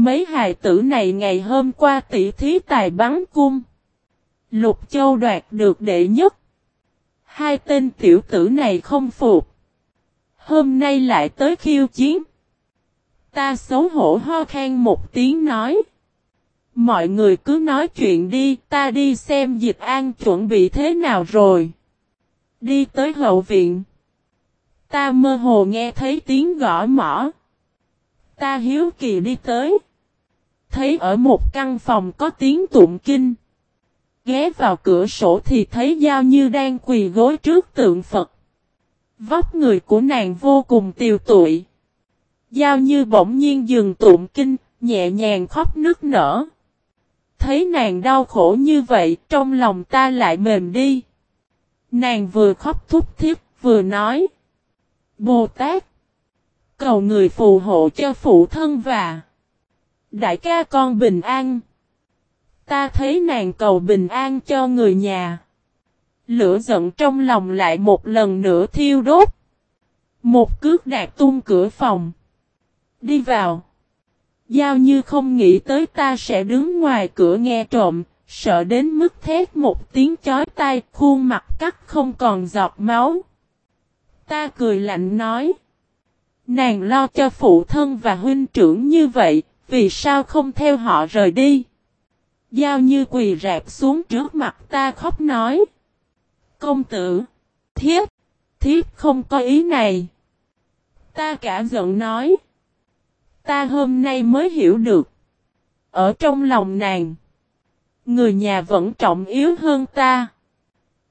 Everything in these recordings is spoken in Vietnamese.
Mấy hài tử này ngày hôm qua tỷ thí tài bắn cung. Lục Châu đoạt được đệ nhất. Hai tên tiểu tử này không phục. Hôm nay lại tới khiêu chiến. Ta xấu hổ ho khen một tiếng nói. Mọi người cứ nói chuyện đi, ta đi xem dịch an chuẩn bị thế nào rồi. Đi tới hậu viện. Ta mơ hồ nghe thấy tiếng gõ mỏ. Ta hiếu kỳ đi tới. Thấy ở một căn phòng có tiếng tụng kinh. Ghé vào cửa sổ thì thấy Giao Như đang quỳ gối trước tượng Phật. Vóc người của nàng vô cùng tiều tụi. Giao Như bỗng nhiên dừng tụng kinh, nhẹ nhàng khóc nức nở. Thấy nàng đau khổ như vậy, trong lòng ta lại mềm đi. Nàng vừa khóc thúc thiết, vừa nói. Bồ Tát, cầu người phù hộ cho phụ thân và đại ca con bình an. Ta thấy nàng cầu bình an cho người nhà. Lửa giận trong lòng lại một lần nữa thiêu đốt. Một cước đạt tung cửa phòng. Đi vào. Giao như không nghĩ tới ta sẽ đứng ngoài cửa nghe trộm, sợ đến mức thét một tiếng chói tai, khuôn mặt cắt không còn giọt máu. Ta cười lạnh nói. Nàng lo cho phụ thân và huynh trưởng như vậy, vì sao không theo họ rời đi? Giao như quỳ rạp xuống trước mặt ta khóc nói. Công tử, thiếp, thiếp không có ý này. Ta cả giận nói. Ta hôm nay mới hiểu được. Ở trong lòng nàng, người nhà vẫn trọng yếu hơn ta.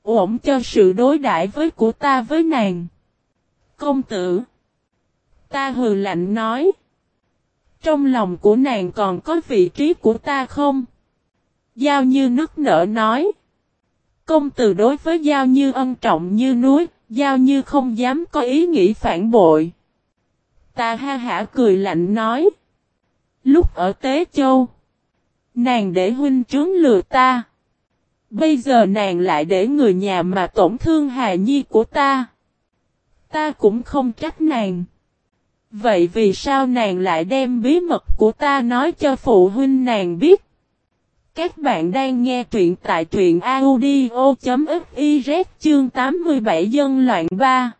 Ổn cho sự đối đãi với của ta với nàng. Công tử, ta hừ lạnh nói. Trong lòng của nàng còn có vị trí của ta không? Giao như nức nở nói. Công tử đối với Giao như ân trọng như núi, Giao như không dám có ý nghĩ phản bội. Ta ha hả cười lạnh nói. Lúc ở Tế Châu, nàng để huynh trướng lừa ta. Bây giờ nàng lại để người nhà mà tổn thương hài nhi của ta. Ta cũng không trách nàng. Vậy vì sao nàng lại đem bí mật của ta nói cho phụ huynh nàng biết? Các bạn đang nghe truyện tại truyện audio.fiz chương 87 dân loạn 3.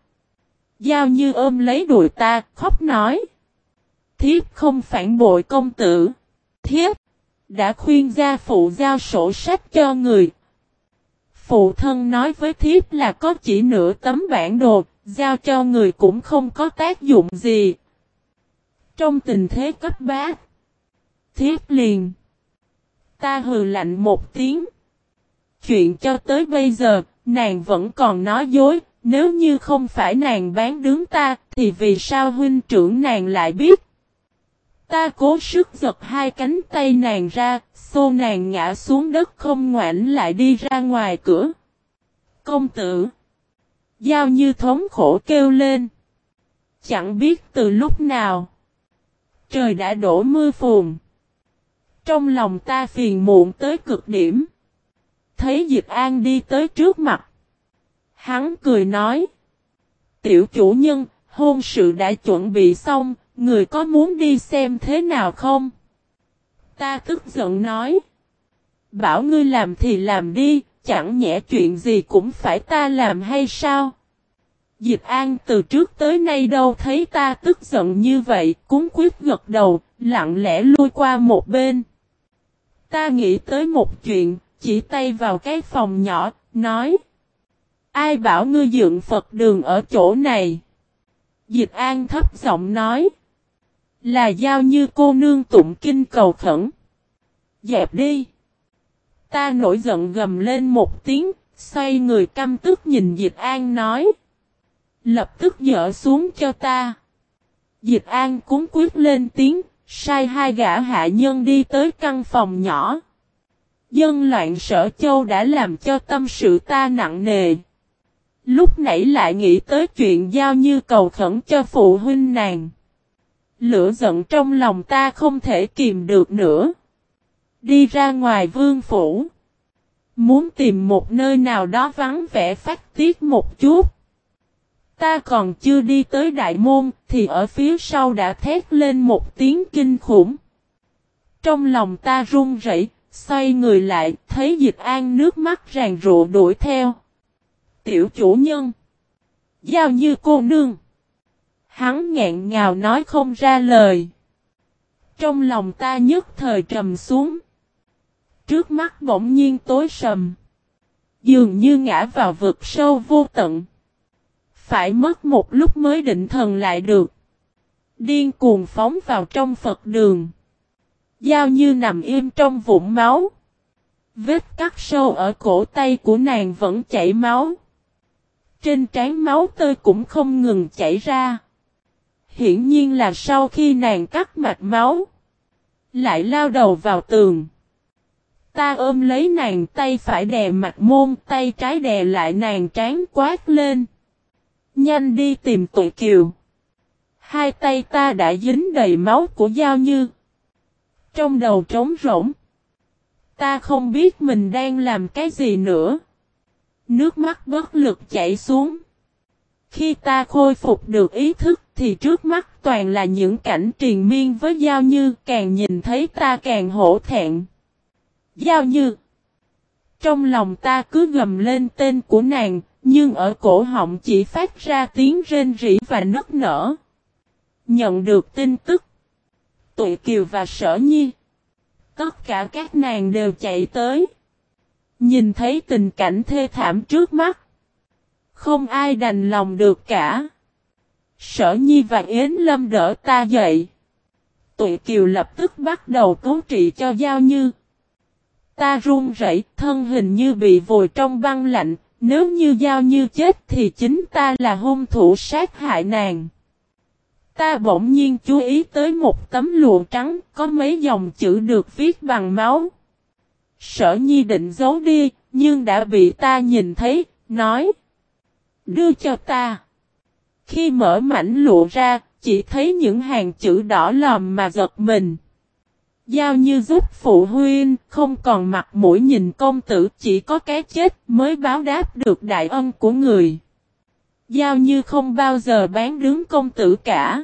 Giao như ôm lấy đùi ta, khóc nói. Thiếp không phản bội công tử. Thiếp đã khuyên gia phụ giao sổ sách cho người. Phụ thân nói với thiếp là có chỉ nửa tấm bản đồ, giao cho người cũng không có tác dụng gì. Trong tình thế cấp bá, thiếp liền. Ta hừ lạnh một tiếng. Chuyện cho tới bây giờ, nàng vẫn còn nói dối, nếu như không phải nàng bán đứng ta, thì vì sao huynh trưởng nàng lại biết? Ta cố sức giật hai cánh tay nàng ra, xô nàng ngã xuống đất không ngoảnh lại đi ra ngoài cửa. Công tử! Giao như thống khổ kêu lên. Chẳng biết từ lúc nào. Trời đã đổ mưa phùn. Trong lòng ta phiền muộn tới cực điểm. Thấy Diệp An đi tới trước mặt. Hắn cười nói. Tiểu chủ nhân, hôn sự đã chuẩn bị xong, người có muốn đi xem thế nào không? Ta tức giận nói. Bảo ngươi làm thì làm đi, chẳng nhẽ chuyện gì cũng phải ta làm hay sao? Diệp An từ trước tới nay đâu thấy ta tức giận như vậy, cúng quyết gật đầu, lặng lẽ lui qua một bên. Ta nghĩ tới một chuyện, chỉ tay vào cái phòng nhỏ, nói. Ai bảo ngươi dựng Phật đường ở chỗ này? Diệp An thấp giọng nói. Là giao như cô nương tụng kinh cầu khẩn. Dẹp đi. Ta nổi giận gầm lên một tiếng, xoay người căm tức nhìn Diệp An nói. Lập tức dỡ xuống cho ta. Diệp An cúng quyết lên tiếng, sai hai gã hạ nhân đi tới căn phòng nhỏ. Dân loạn sở châu đã làm cho tâm sự ta nặng nề. Lúc nãy lại nghĩ tới chuyện giao như cầu khẩn cho phụ huynh nàng. Lửa giận trong lòng ta không thể kìm được nữa. Đi ra ngoài vương phủ. Muốn tìm một nơi nào đó vắng vẻ phát tiết một chút. Ta còn chưa đi tới đại môn thì ở phía sau đã thét lên một tiếng kinh khủng. Trong lòng ta run rẩy, xoay người lại, thấy dịch an nước mắt ràng rụa đuổi theo. Tiểu chủ nhân. Giao như cô nương. Hắn nghẹn ngào nói không ra lời. Trong lòng ta nhất thời trầm xuống. Trước mắt bỗng nhiên tối sầm. Dường như ngã vào vực sâu vô tận. Phải mất một lúc mới định thần lại được. Điên cuồng phóng vào trong Phật đường. Giao như nằm im trong vũng máu. Vết cắt sâu ở cổ tay của nàng vẫn chảy máu. Trên trán máu tươi cũng không ngừng chảy ra. Hiển nhiên là sau khi nàng cắt mạch máu. Lại lao đầu vào tường. Ta ôm lấy nàng tay phải đè mặt môn, tay trái đè lại nàng trán quát lên. Nhanh đi tìm tụi kiều. Hai tay ta đã dính đầy máu của Giao Như. Trong đầu trống rỗng. Ta không biết mình đang làm cái gì nữa. Nước mắt bất lực chảy xuống. Khi ta khôi phục được ý thức thì trước mắt toàn là những cảnh triền miên với Giao Như, càng nhìn thấy ta càng hổ thẹn. Giao Như Trong lòng ta cứ gầm lên tên của nàng, nhưng ở cổ họng chỉ phát ra tiếng rên rỉ và nức nở. Nhận được tin tức. Tụi Kiều và Sở Nhi. Tất cả các nàng đều chạy tới. Nhìn thấy tình cảnh thê thảm trước mắt. Không ai đành lòng được cả. Sở Nhi và Yến Lâm đỡ ta dậy. Tụi Kiều lập tức bắt đầu cứu trị cho Giao Như. Ta run rẩy, thân hình như bị vùi trong băng lạnh, nếu như Giao Như chết thì chính ta là hung thủ sát hại nàng. Ta bỗng nhiên chú ý tới một tấm lụa trắng có mấy dòng chữ được viết bằng máu. Sở Nhi định giấu đi, nhưng đã bị ta nhìn thấy, nói. Đưa cho ta. Khi mở mảnh lụa ra, chỉ thấy những hàng chữ đỏ lòm mà giật mình. Giao như giúp phụ huynh, không còn mặt mũi nhìn công tử chỉ có cái chết mới báo đáp được đại ân của người. Giao như không bao giờ bán đứng công tử cả.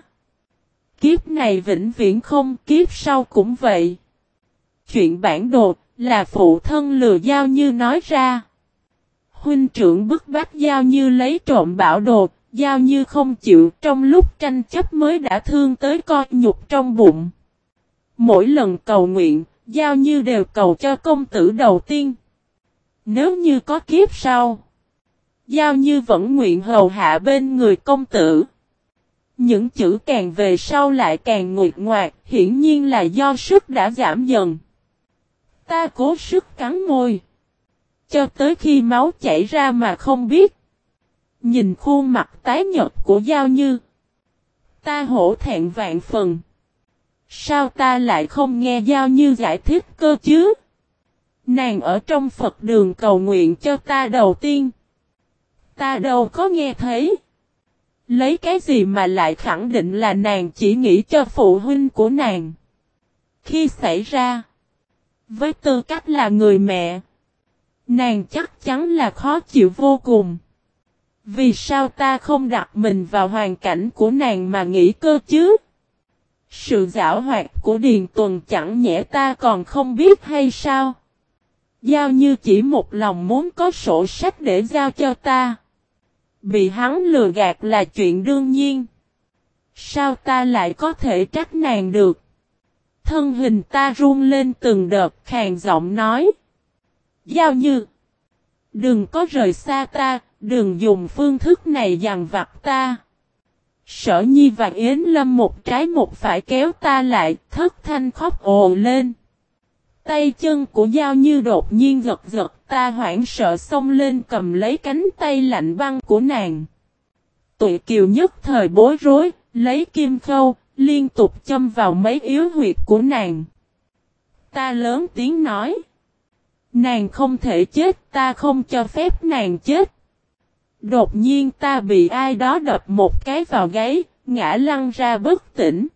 Kiếp này vĩnh viễn không, kiếp sau cũng vậy. Chuyện bản đồ là phụ thân lừa Giao như nói ra. Huynh trưởng bức bách Giao như lấy trộm bảo đồ, Giao như không chịu trong lúc tranh chấp mới đã thương tới co nhục trong bụng. Mỗi lần cầu nguyện, Giao như đều cầu cho công tử đầu tiên. Nếu như có kiếp sau, Giao như vẫn nguyện hầu hạ bên người công tử. Những chữ càng về sau lại càng nguyệt ngoạc, hiển nhiên là do sức đã giảm dần. Ta cố sức cắn môi. Cho tới khi máu chảy ra mà không biết. Nhìn khuôn mặt tái nhật của Giao Như. Ta hổ thẹn vạn phần. Sao ta lại không nghe Giao Như giải thích cơ chứ? Nàng ở trong Phật đường cầu nguyện cho ta đầu tiên. Ta đâu có nghe thấy. Lấy cái gì mà lại khẳng định là nàng chỉ nghĩ cho phụ huynh của nàng. Khi xảy ra, với tư cách là người mẹ, nàng chắc chắn là khó chịu vô cùng. Vì sao ta không đặt mình vào hoàn cảnh của nàng mà nghĩ cơ chứ? Sự giả hoạt của Điền Tuần chẳng nhẽ ta còn không biết hay sao? Giao như chỉ một lòng muốn có sổ sách để giao cho ta. Bị hắn lừa gạt là chuyện đương nhiên. Sao ta lại có thể trách nàng được? Thân hình ta run lên từng đợt khàn giọng nói. Giao như. Đừng có rời xa ta, đừng dùng phương thức này dằn vặt ta. Sở Nhi và Yến Lâm một trái một phải kéo ta lại, thất thanh khóc ồ lên. Tay chân của Giao Như đột nhiên giật giật, ta hoảng sợ xông lên cầm lấy cánh tay lạnh băng của nàng. Tụi kiều nhất thời bối rối, lấy kim khâu, liên tục châm vào mấy yếu huyệt của nàng. Ta lớn tiếng nói. Nàng không thể chết, ta không cho phép nàng chết. Đột nhiên ta bị ai đó đập một cái vào gáy, ngã lăn ra bất tỉnh.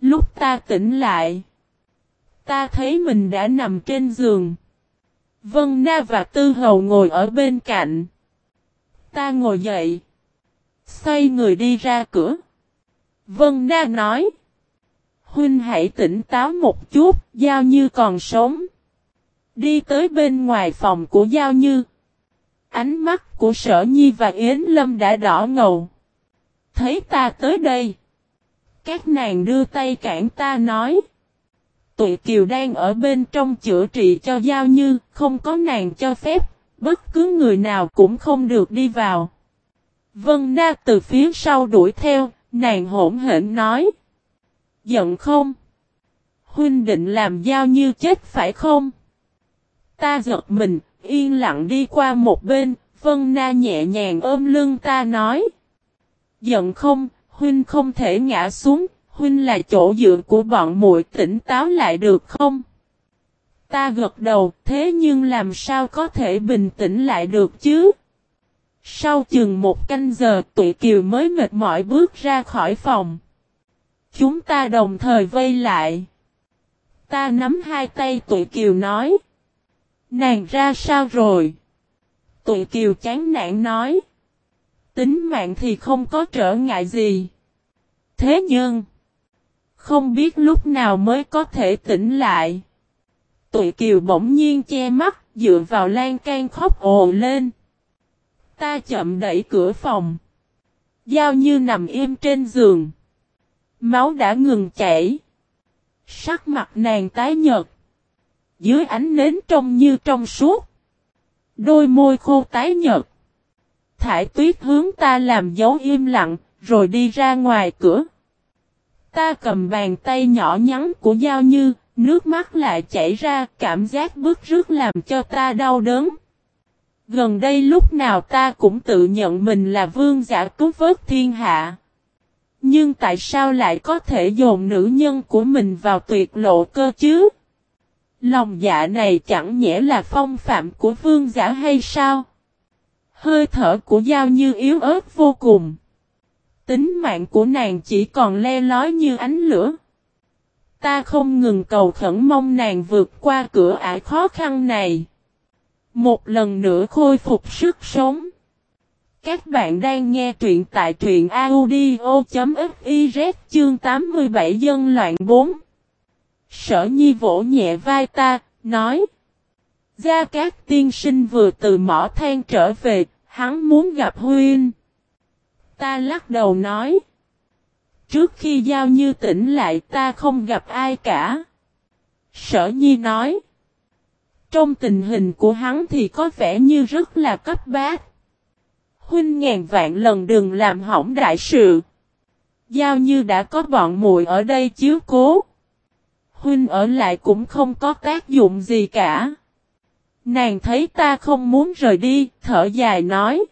Lúc ta tỉnh lại, ta thấy mình đã nằm trên giường. Vân Na và Tư Hầu ngồi ở bên cạnh. Ta ngồi dậy. Xoay người đi ra cửa. Vân Na nói. Huynh hãy tỉnh táo một chút, Giao Như còn sống. Đi tới bên ngoài phòng của Giao Như. Ánh mắt của Sở Nhi và Yến Lâm đã đỏ ngầu. Thấy ta tới đây. Các nàng đưa tay cản ta nói. Tụi Kiều đang ở bên trong chữa trị cho Giao Như, không có nàng cho phép, bất cứ người nào cũng không được đi vào. Vân Na từ phía sau đuổi theo, nàng hỗn hển nói. Giận không? Huynh định làm Giao Như chết phải không? Ta giật mình, yên lặng đi qua một bên, Vân Na nhẹ nhàng ôm lưng ta nói. Giận không, Huynh không thể ngã xuống, Huynh là chỗ dựa của bọn muội tỉnh táo lại được không? Ta gật đầu, thế nhưng làm sao có thể bình tĩnh lại được chứ? Sau chừng một canh giờ tụi kiều mới mệt mỏi bước ra khỏi phòng. Chúng ta đồng thời vây lại. Ta nắm hai tay tụi kiều nói. Nàng ra sao rồi? Tụi kiều chán nản nói. Tính mạng thì không có trở ngại gì. Thế nhưng. Không biết lúc nào mới có thể tỉnh lại. Tụi kiều bỗng nhiên che mắt, dựa vào lan can khóc ồ lên. Ta chậm đẩy cửa phòng. Giao như nằm im trên giường. Máu đã ngừng chảy. Sắc mặt nàng tái nhợt. Dưới ánh nến trông như trong suốt. Đôi môi khô tái nhợt. Thải tuyết hướng ta làm dấu im lặng, rồi đi ra ngoài cửa. Ta cầm bàn tay nhỏ nhắn của Giao Như, nước mắt lại chảy ra, cảm giác bức rước làm cho ta đau đớn. Gần đây lúc nào ta cũng tự nhận mình là vương giả cứu vớt thiên hạ. Nhưng tại sao lại có thể dồn nữ nhân của mình vào tuyệt lộ cơ chứ? Lòng dạ này chẳng nhẽ là phong phạm của vương giả hay sao? Hơi thở của Giao Như yếu ớt vô cùng. Tính mạng của nàng chỉ còn le lói như ánh lửa. Ta không ngừng cầu khẩn mong nàng vượt qua cửa ải khó khăn này. Một lần nữa khôi phục sức sống. Các bạn đang nghe truyện tại truyện audio.fiz chương 87 dân loạn 4. Sở nhi vỗ nhẹ vai ta, nói. Gia Cát tiên sinh vừa từ mỏ than trở về, hắn muốn gặp Huynh. Ta lắc đầu nói. Trước khi giao như tỉnh lại ta không gặp ai cả. Sở nhi nói. Trong tình hình của hắn thì có vẻ như rất là cấp bát. Huynh ngàn vạn lần đừng làm hỏng đại sự. Giao như đã có bọn muội ở đây chiếu cố. Huynh ở lại cũng không có tác dụng gì cả. Nàng thấy ta không muốn rời đi, thở dài nói.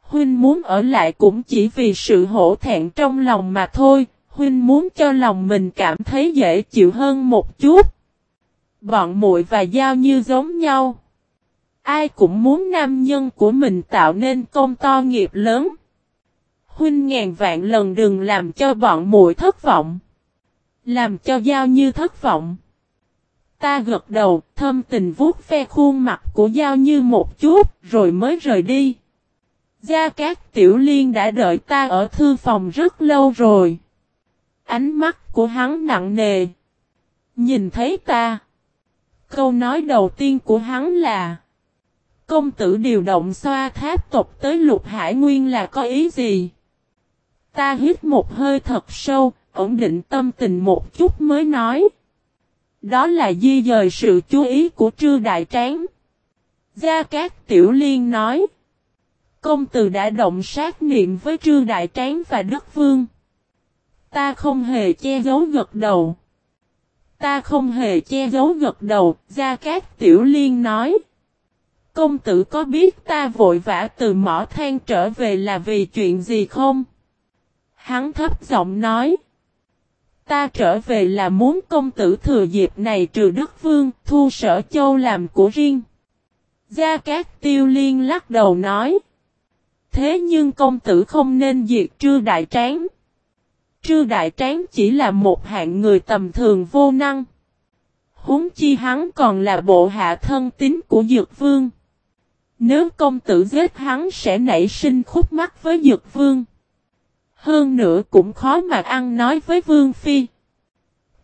Huynh muốn ở lại cũng chỉ vì sự hổ thẹn trong lòng mà thôi, Huynh muốn cho lòng mình cảm thấy dễ chịu hơn một chút. Bọn muội và Giao như giống nhau. Ai cũng muốn nam nhân của mình tạo nên công to nghiệp lớn. Huynh ngàn vạn lần đừng làm cho bọn muội thất vọng. Làm cho Giao như thất vọng. Ta gật đầu, thâm tình vuốt ve khuôn mặt của Giao như một chút, rồi mới rời đi. Gia Cát Tiểu Liên đã đợi ta ở thư phòng rất lâu rồi. Ánh mắt của hắn nặng nề. Nhìn thấy ta. Câu nói đầu tiên của hắn là Công tử điều động xoa tháp tộc tới lục hải nguyên là có ý gì? Ta hít một hơi thật sâu, ổn định tâm tình một chút mới nói. Đó là di dời sự chú ý của trư đại tráng. Gia Cát Tiểu Liên nói. Công tử đã động sát niệm với trư đại tráng và đức vương. Ta không hề che giấu gật đầu. Ta không hề che giấu gật đầu, Gia Cát Tiểu Liên nói. Công tử có biết ta vội vã từ mỏ than trở về là vì chuyện gì không? Hắn thấp giọng nói. Ta trở về là muốn công tử thừa dịp này trừ Đức Vương, thu sở châu làm của riêng. Gia Cát Tiêu Liên lắc đầu nói. Thế nhưng công tử không nên diệt trư đại tráng. Trư đại tráng chỉ là một hạng người tầm thường vô năng. Húng chi hắn còn là bộ hạ thân tín của Dược Vương. Nếu công tử giết hắn sẽ nảy sinh khúc mắc với Dược Vương. Hơn nữa cũng khó mà ăn nói với Vương Phi.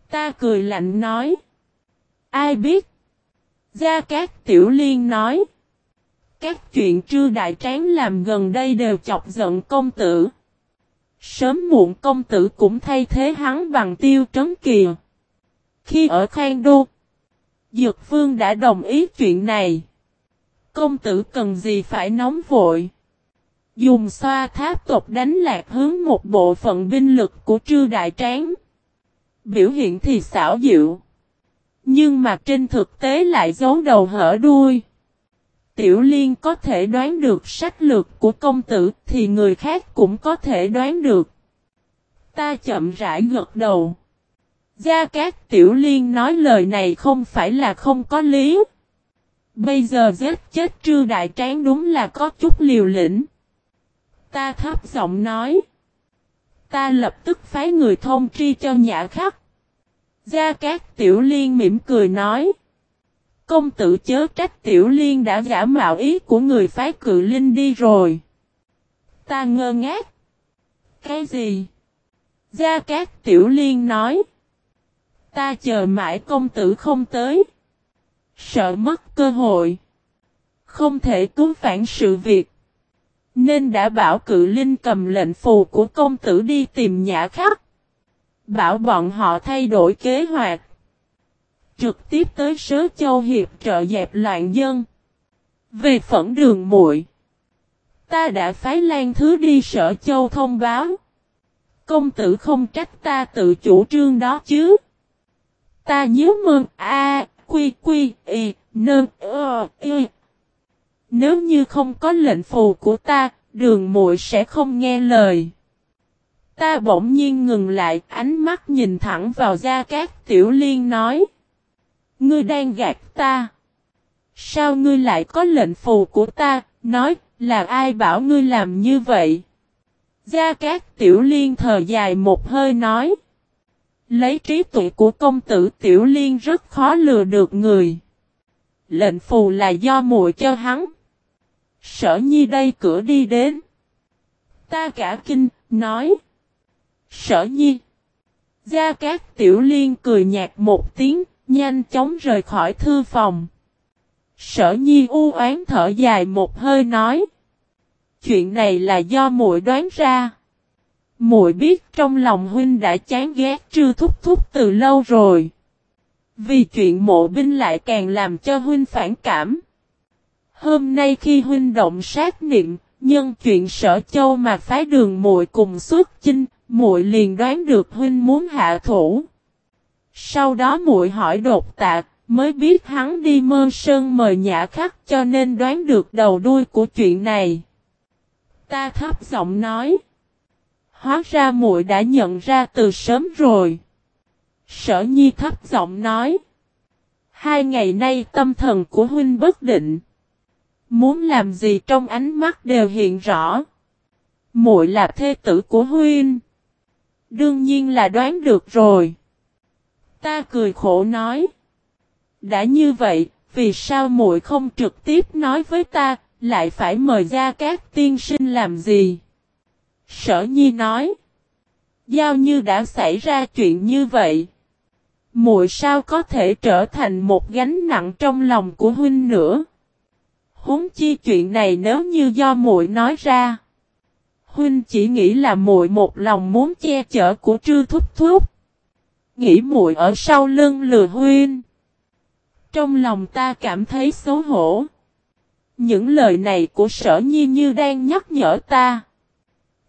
Ta cười lạnh nói. Ai biết? Gia Cát Tiểu Liên nói. Các chuyện trư đại tráng làm gần đây đều chọc giận công tử. Sớm muộn công tử cũng thay thế hắn bằng tiêu trấn kìa. Khi ở Khang Đô, Dược Vương đã đồng ý chuyện này. Công tử cần gì phải nóng vội. Dùng xoa tháp tộc đánh lạc hướng một bộ phận binh lực của trư đại tráng. Biểu hiện thì xảo diệu. Nhưng mà trên thực tế lại giấu đầu hở đuôi. Tiểu Liên có thể đoán được sách lược của công tử thì người khác cũng có thể đoán được. Ta chậm rãi gật đầu. Gia Cát Tiểu Liên nói lời này không phải là không có lý. Bây giờ giết chết trư đại tráng đúng là có chút liều lĩnh. Ta thấp giọng nói. Ta lập tức phái người thông tri cho nhã khắc. Gia Cát Tiểu Liên mỉm cười nói. Công tử chớ trách Tiểu Liên đã giả mạo ý của người phái cự linh đi rồi. Ta ngơ ngác. Cái gì? Gia Cát Tiểu Liên nói. Ta chờ mãi công tử không tới. Sợ mất cơ hội. Không thể cứu phản sự việc. Nên đã bảo cự linh cầm lệnh phù của công tử đi tìm nhã khắc. Bảo bọn họ thay đổi kế hoạch. Trực tiếp tới sớ châu hiệp trợ dẹp loạn dân. Về phẫn đường muội Ta đã phái lan thứ đi sở châu thông báo. Công tử không trách ta tự chủ trương đó chứ. Ta nhớ mừng A, quy quy, y, nơn, ơ, y. Nếu như không có lệnh phù của ta, đường muội sẽ không nghe lời. Ta bỗng nhiên ngừng lại, ánh mắt nhìn thẳng vào Gia Cát Tiểu Liên nói. Ngươi đang gạt ta. Sao ngươi lại có lệnh phù của ta, nói, là ai bảo ngươi làm như vậy? Gia Cát Tiểu Liên thờ dài một hơi nói. Lấy trí tuệ của công tử Tiểu Liên rất khó lừa được người. Lệnh phù là do muội cho hắn. Sở nhi đây cửa đi đến. Ta cả kinh, nói. Sở nhi. Gia Cát Tiểu Liên cười nhạt một tiếng, nhanh chóng rời khỏi thư phòng. Sở nhi u oán thở dài một hơi nói. Chuyện này là do muội đoán ra. Muội biết trong lòng huynh đã chán ghét trư thúc thúc từ lâu rồi. Vì chuyện mộ binh lại càng làm cho huynh phản cảm. Hôm nay khi huynh động sát niệm, nhân chuyện sở châu mà phái đường muội cùng xuất chinh, muội liền đoán được huynh muốn hạ thủ. Sau đó muội hỏi đột tạc, mới biết hắn đi mơ sơn mời nhã khắc cho nên đoán được đầu đuôi của chuyện này. Ta thấp giọng nói. Hóa ra muội đã nhận ra từ sớm rồi. Sở nhi thấp giọng nói. Hai ngày nay tâm thần của huynh bất định. Muốn làm gì trong ánh mắt đều hiện rõ. Muội là thê tử của huynh. Đương nhiên là đoán được rồi. Ta cười khổ nói. Đã như vậy, vì sao muội không trực tiếp nói với ta, lại phải mời ra các tiên sinh làm gì? Sở Nhi nói. Giao như đã xảy ra chuyện như vậy. Muội sao có thể trở thành một gánh nặng trong lòng của huynh nữa? Huống chi chuyện này nếu như do muội nói ra. Huynh chỉ nghĩ là muội một lòng muốn che chở của trư thúc thúc. Nghĩ muội ở sau lưng lừa huynh. Trong lòng ta cảm thấy xấu hổ. Những lời này của sở nhi như đang nhắc nhở ta.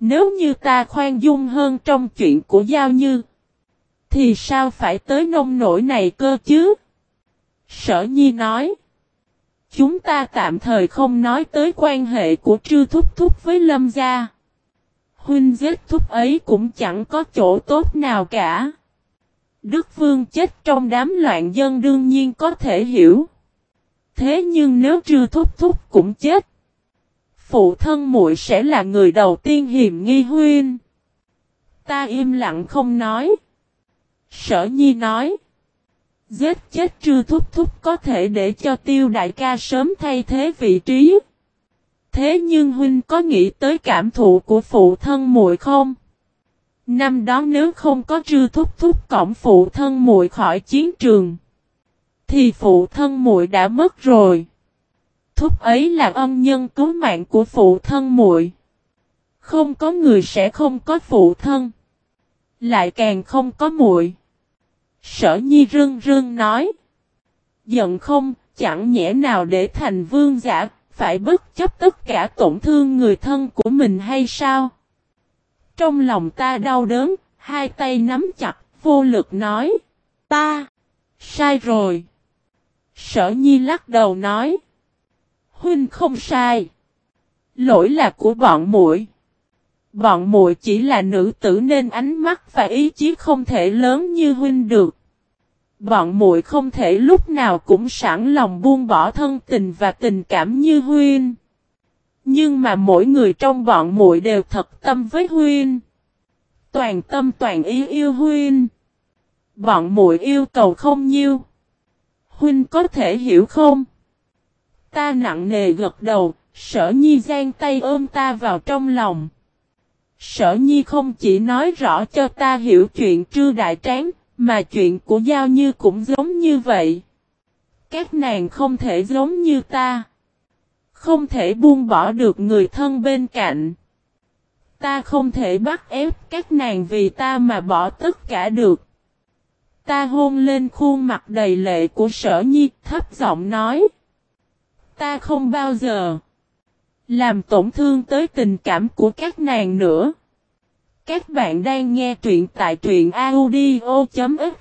Nếu như ta khoan dung hơn trong chuyện của Giao Như. Thì sao phải tới nông nổi này cơ chứ? Sở nhi nói. Chúng ta tạm thời không nói tới quan hệ của Trư Thúc Thúc với Lâm Gia. Huynh giết Thúc ấy cũng chẳng có chỗ tốt nào cả. Đức Vương chết trong đám loạn dân đương nhiên có thể hiểu. Thế nhưng nếu Trư Thúc Thúc cũng chết. Phụ thân muội sẽ là người đầu tiên hiểm nghi huynh. Ta im lặng không nói. Sở Nhi nói. Giết chết trư thúc thúc có thể để cho tiêu đại ca sớm thay thế vị trí. Thế nhưng huynh có nghĩ tới cảm thụ của phụ thân muội không? Năm đó nếu không có trư thúc thúc cổng phụ thân muội khỏi chiến trường, thì phụ thân muội đã mất rồi. Thúc ấy là ân nhân cứu mạng của phụ thân muội. Không có người sẽ không có phụ thân, lại càng không có muội. Sở Nhi rưng rưng nói, giận không, chẳng nhẽ nào để thành vương giả, phải bất chấp tất cả tổn thương người thân của mình hay sao? Trong lòng ta đau đớn, hai tay nắm chặt, vô lực nói. Ta, sai rồi. Sở nhi lắc đầu nói. Huynh không sai. Lỗi là của bọn muội. Bọn muội chỉ là nữ tử nên ánh mắt và ý chí không thể lớn như huynh được. Bọn muội không thể lúc nào cũng sẵn lòng buông bỏ thân tình và tình cảm như huynh. Nhưng mà mỗi người trong bọn muội đều thật tâm với huynh. Toàn tâm toàn ý yêu huynh. Bọn muội yêu cầu không nhiêu. Huynh có thể hiểu không? Ta nặng nề gật đầu, sở nhi giang tay ôm ta vào trong lòng. Sở nhi không chỉ nói rõ cho ta hiểu chuyện trư đại tráng, mà chuyện của Giao Như cũng giống như vậy. Các nàng không thể giống như ta. Không thể buông bỏ được người thân bên cạnh. Ta không thể bắt ép các nàng vì ta mà bỏ tất cả được. Ta hôn lên khuôn mặt đầy lệ của sở nhi thấp giọng nói. Ta không bao giờ làm tổn thương tới tình cảm của các nàng nữa. Các bạn đang nghe truyện tại truyện audio.fiz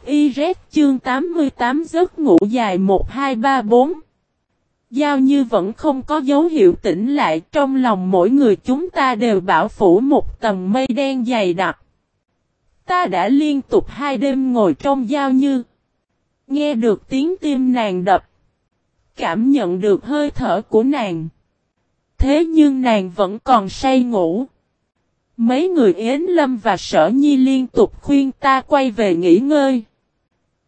chương 88 giấc ngủ dài 1234. Giao như vẫn không có dấu hiệu tỉnh lại, trong lòng mỗi người chúng ta đều bảo phủ một tầng mây đen dày đặc. Ta đã liên tục hai đêm ngồi trong giao như. Nghe được tiếng tim nàng đập. Cảm nhận được hơi thở của nàng. Thế nhưng nàng vẫn còn say ngủ. Mấy người Yến Lâm và Sở Nhi liên tục khuyên ta quay về nghỉ ngơi.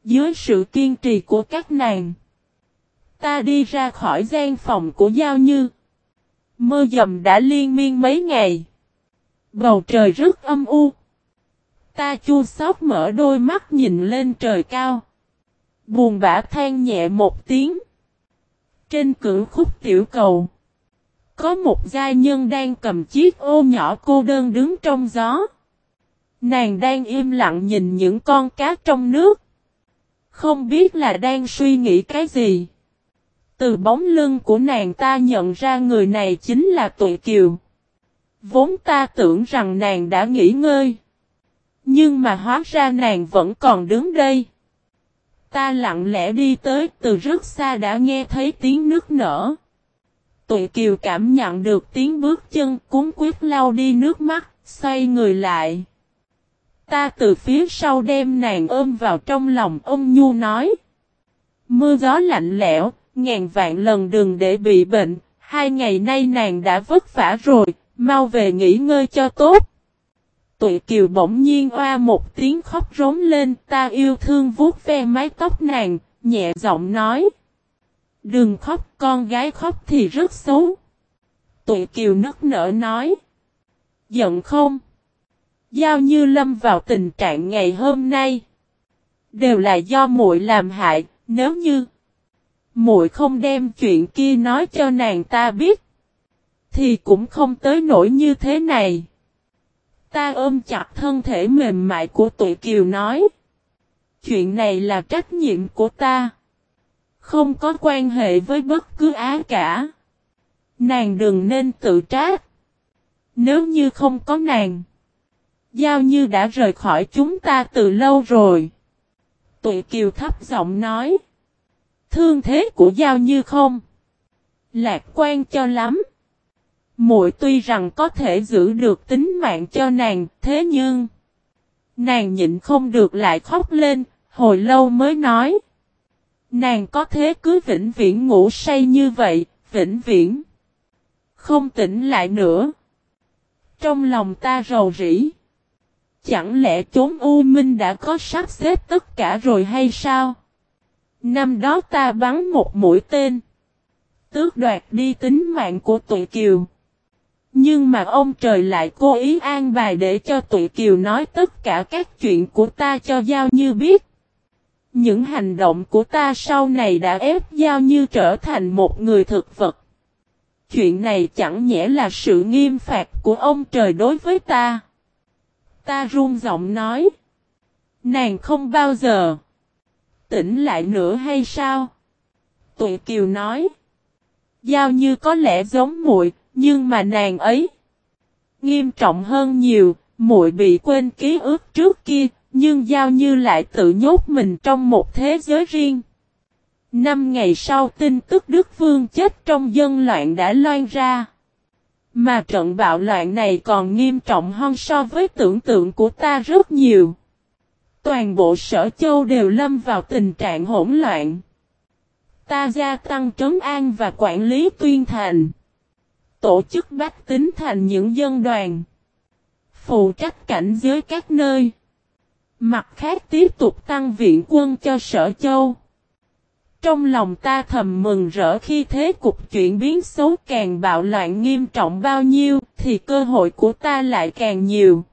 Dưới sự kiên trì của các nàng. Ta đi ra khỏi gian phòng của Giao Như. Mơ dầm đã liên miên mấy ngày. Bầu trời rất âm u. Ta chua xót mở đôi mắt nhìn lên trời cao. Buồn bã than nhẹ một tiếng. Trên cửa khúc tiểu cầu. Có một giai nhân đang cầm chiếc ô nhỏ cô đơn đứng trong gió. Nàng đang im lặng nhìn những con cá trong nước. Không biết là đang suy nghĩ cái gì. Từ bóng lưng của nàng ta nhận ra người này chính là Tụi Kiều. Vốn ta tưởng rằng nàng đã nghỉ ngơi. Nhưng mà hóa ra nàng vẫn còn đứng đây. Ta lặng lẽ đi tới, từ rất xa đã nghe thấy tiếng nước nở. Tụi Kiều cảm nhận được tiếng bước chân cuốn quyết lau đi nước mắt, xoay người lại. Ta từ phía sau đem nàng ôm vào trong lòng ông Nhu nói. Mưa gió lạnh lẽo, ngàn vạn lần đừng để bị bệnh, hai ngày nay nàng đã vất vả rồi, mau về nghỉ ngơi cho tốt. Tụi kiều bỗng nhiên oa một tiếng khóc rống lên, ta yêu thương vuốt ve mái tóc nàng, nhẹ giọng nói. Đừng khóc, con gái khóc thì rất xấu. Tụi kiều nức nở nói. Giận không? Giao như lâm vào tình trạng ngày hôm nay. Đều là do muội làm hại, nếu như muội không đem chuyện kia nói cho nàng ta biết. Thì cũng không tới nỗi như thế này. Ta ôm chặt thân thể mềm mại của tụi kiều nói. Chuyện này là trách nhiệm của ta. Không có quan hệ với bất cứ á cả. Nàng đừng nên tự trách. Nếu như không có nàng. Giao như đã rời khỏi chúng ta từ lâu rồi. Tụi kiều thấp giọng nói. Thương thế của Giao như không. Lạc quan cho lắm. Muội tuy rằng có thể giữ được tính mạng cho nàng, thế nhưng nàng nhịn không được lại khóc lên, hồi lâu mới nói. Nàng có thế cứ vĩnh viễn ngủ say như vậy, vĩnh viễn. Không tỉnh lại nữa. Trong lòng ta rầu rĩ. Chẳng lẽ chốn U Minh đã có sắp xếp tất cả rồi hay sao? Năm đó ta bắn một mũi tên. Tước đoạt đi tính mạng của tụi kiều. Nhưng mà ông trời lại cố ý an bài để cho tụi kiều nói tất cả các chuyện của ta cho Giao Như biết. Những hành động của ta sau này đã ép Giao Như trở thành một người thực vật. Chuyện này chẳng nhẽ là sự nghiêm phạt của ông trời đối với ta. Ta run giọng nói. Nàng không bao giờ tỉnh lại nữa hay sao? Tụi Kiều nói. Giao như có lẽ giống muội, nhưng mà nàng ấy nghiêm trọng hơn nhiều, muội bị quên ký ức trước kia, nhưng Giao như lại tự nhốt mình trong một thế giới riêng. Năm ngày sau tin tức Đức Vương chết trong dân loạn đã loan ra. Mà trận bạo loạn này còn nghiêm trọng hơn so với tưởng tượng của ta rất nhiều. Toàn bộ sở châu đều lâm vào tình trạng hỗn loạn. Ta gia tăng trấn an và quản lý tuyên thành. Tổ chức bách tính thành những dân đoàn. Phụ trách cảnh giới các nơi. Mặt khác tiếp tục tăng viện quân cho sở châu. Trong lòng ta thầm mừng rỡ khi thế cục chuyển biến xấu càng bạo loạn nghiêm trọng bao nhiêu thì cơ hội của ta lại càng nhiều.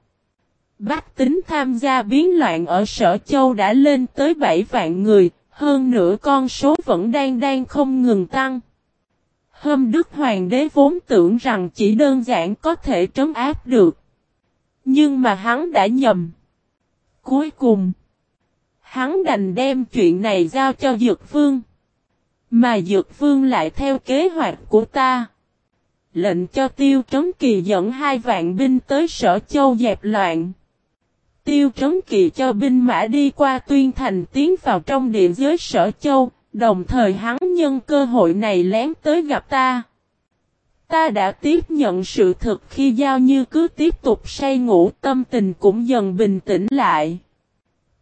Bách tính tham gia biến loạn ở Sở Châu đã lên tới 7 vạn người, hơn nữa con số vẫn đang đang không ngừng tăng. hôm Đức Hoàng đế vốn tưởng rằng chỉ đơn giản có thể trấn áp được. Nhưng mà hắn đã nhầm. Cuối cùng, hắn đành đem chuyện này giao cho Dược Vương. Mà Dược Vương lại theo kế hoạch của ta. Lệnh cho Tiêu Trấn Kỳ dẫn hai vạn binh tới Sở Châu dẹp loạn. Tiêu Trấn Kỳ cho binh mã đi qua tuyên thành tiến vào trong địa giới sở châu, đồng thời hắn nhân cơ hội này lén tới gặp ta. Ta đã tiếp nhận sự thực khi giao như cứ tiếp tục say ngủ, tâm tình cũng dần bình tĩnh lại.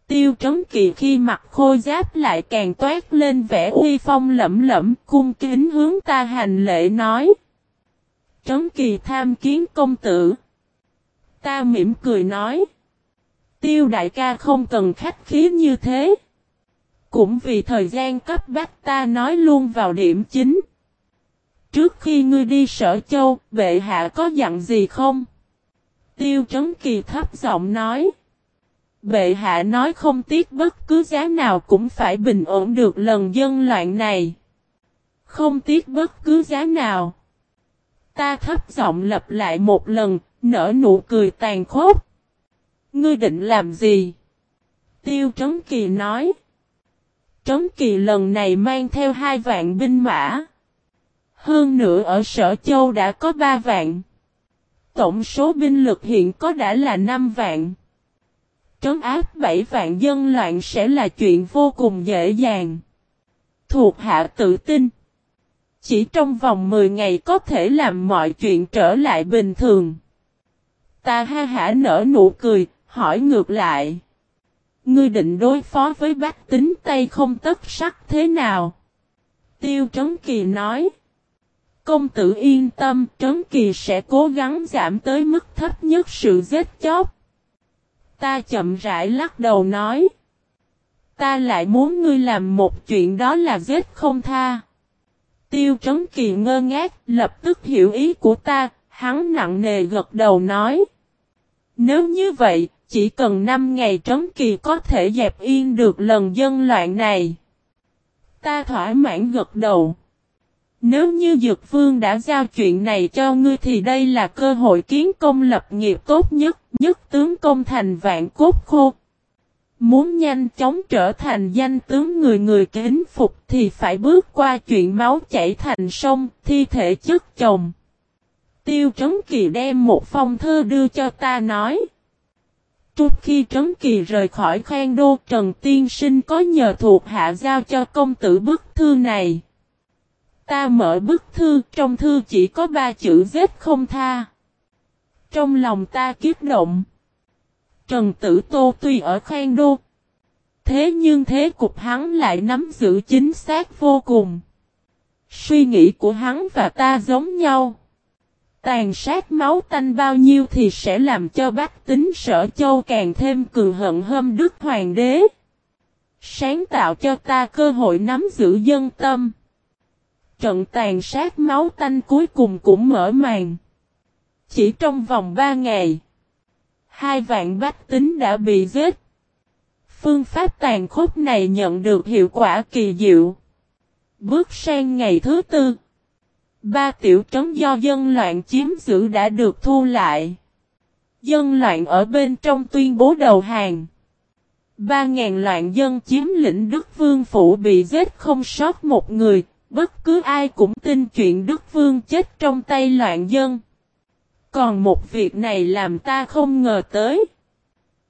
Tiêu Trấn Kỳ khi mặt khôi giáp lại càng toát lên vẻ uy phong lẫm lẫm, cung kính hướng ta hành lễ nói. Trấn Kỳ tham kiến công tử. Ta mỉm cười nói. Tiêu đại ca không cần khách khí như thế. Cũng vì thời gian cấp bách ta nói luôn vào điểm chính. Trước khi ngươi đi sở châu, bệ hạ có dặn gì không? Tiêu trấn kỳ thấp giọng nói. Bệ hạ nói không tiếc bất cứ giá nào cũng phải bình ổn được lần dân loạn này. Không tiếc bất cứ giá nào. Ta thấp giọng lặp lại một lần, nở nụ cười tàn khốc. Ngươi định làm gì? Tiêu Trấn Kỳ nói. Trấn Kỳ lần này mang theo hai vạn binh mã. Hơn nữa ở Sở Châu đã có ba vạn. Tổng số binh lực hiện có đã là năm vạn. Trấn áp bảy vạn dân loạn sẽ là chuyện vô cùng dễ dàng. Thuộc hạ tự tin. Chỉ trong vòng 10 ngày có thể làm mọi chuyện trở lại bình thường. Ta ha hả nở nụ cười, hỏi ngược lại. Ngươi định đối phó với bác tính Tây không tất sắc thế nào? Tiêu Trấn Kỳ nói. Công tử yên tâm, Trấn Kỳ sẽ cố gắng giảm tới mức thấp nhất sự giết chóc. Ta chậm rãi lắc đầu nói. Ta lại muốn ngươi làm một chuyện đó là giết không tha. Tiêu Trấn Kỳ ngơ ngác, lập tức hiểu ý của ta, hắn nặng nề gật đầu nói. Nếu như vậy, chỉ cần 5 ngày trấn kỳ có thể dẹp yên được lần dân loạn này. Ta thỏa mãn gật đầu. Nếu như Dược Vương đã giao chuyện này cho ngươi thì đây là cơ hội kiến công lập nghiệp tốt nhất, nhất tướng công thành vạn cốt khô. Muốn nhanh chóng trở thành danh tướng người người kính phục thì phải bước qua chuyện máu chảy thành sông, thi thể chất chồng. Tiêu Trấn Kỳ đem một phong thư đưa cho ta nói. Trước khi Trấn Kỳ rời khỏi khoan đô Trần Tiên Sinh có nhờ thuộc hạ giao cho công tử bức thư này. Ta mở bức thư, trong thư chỉ có ba chữ giết không tha. Trong lòng ta kiếp động. Trần Tử Tô tuy ở Khang đô. Thế nhưng thế cục hắn lại nắm giữ chính xác vô cùng. Suy nghĩ của hắn và ta giống nhau. Tàn sát máu tanh bao nhiêu thì sẽ làm cho bách tính sở châu càng thêm cường hận hâm đức hoàng đế. Sáng tạo cho ta cơ hội nắm giữ dân tâm. Trận tàn sát máu tanh cuối cùng cũng mở màn. Chỉ trong vòng ba ngày, hai vạn bách tính đã bị giết. Phương pháp tàn khốc này nhận được hiệu quả kỳ diệu. Bước sang ngày thứ tư, ba tiểu trấn do dân loạn chiếm giữ đã được thu lại. Dân loạn ở bên trong tuyên bố đầu hàng. Ba ngàn loạn dân chiếm lĩnh Đức Vương Phủ bị giết không sót một người, bất cứ ai cũng tin chuyện Đức Vương chết trong tay loạn dân. Còn một việc này làm ta không ngờ tới.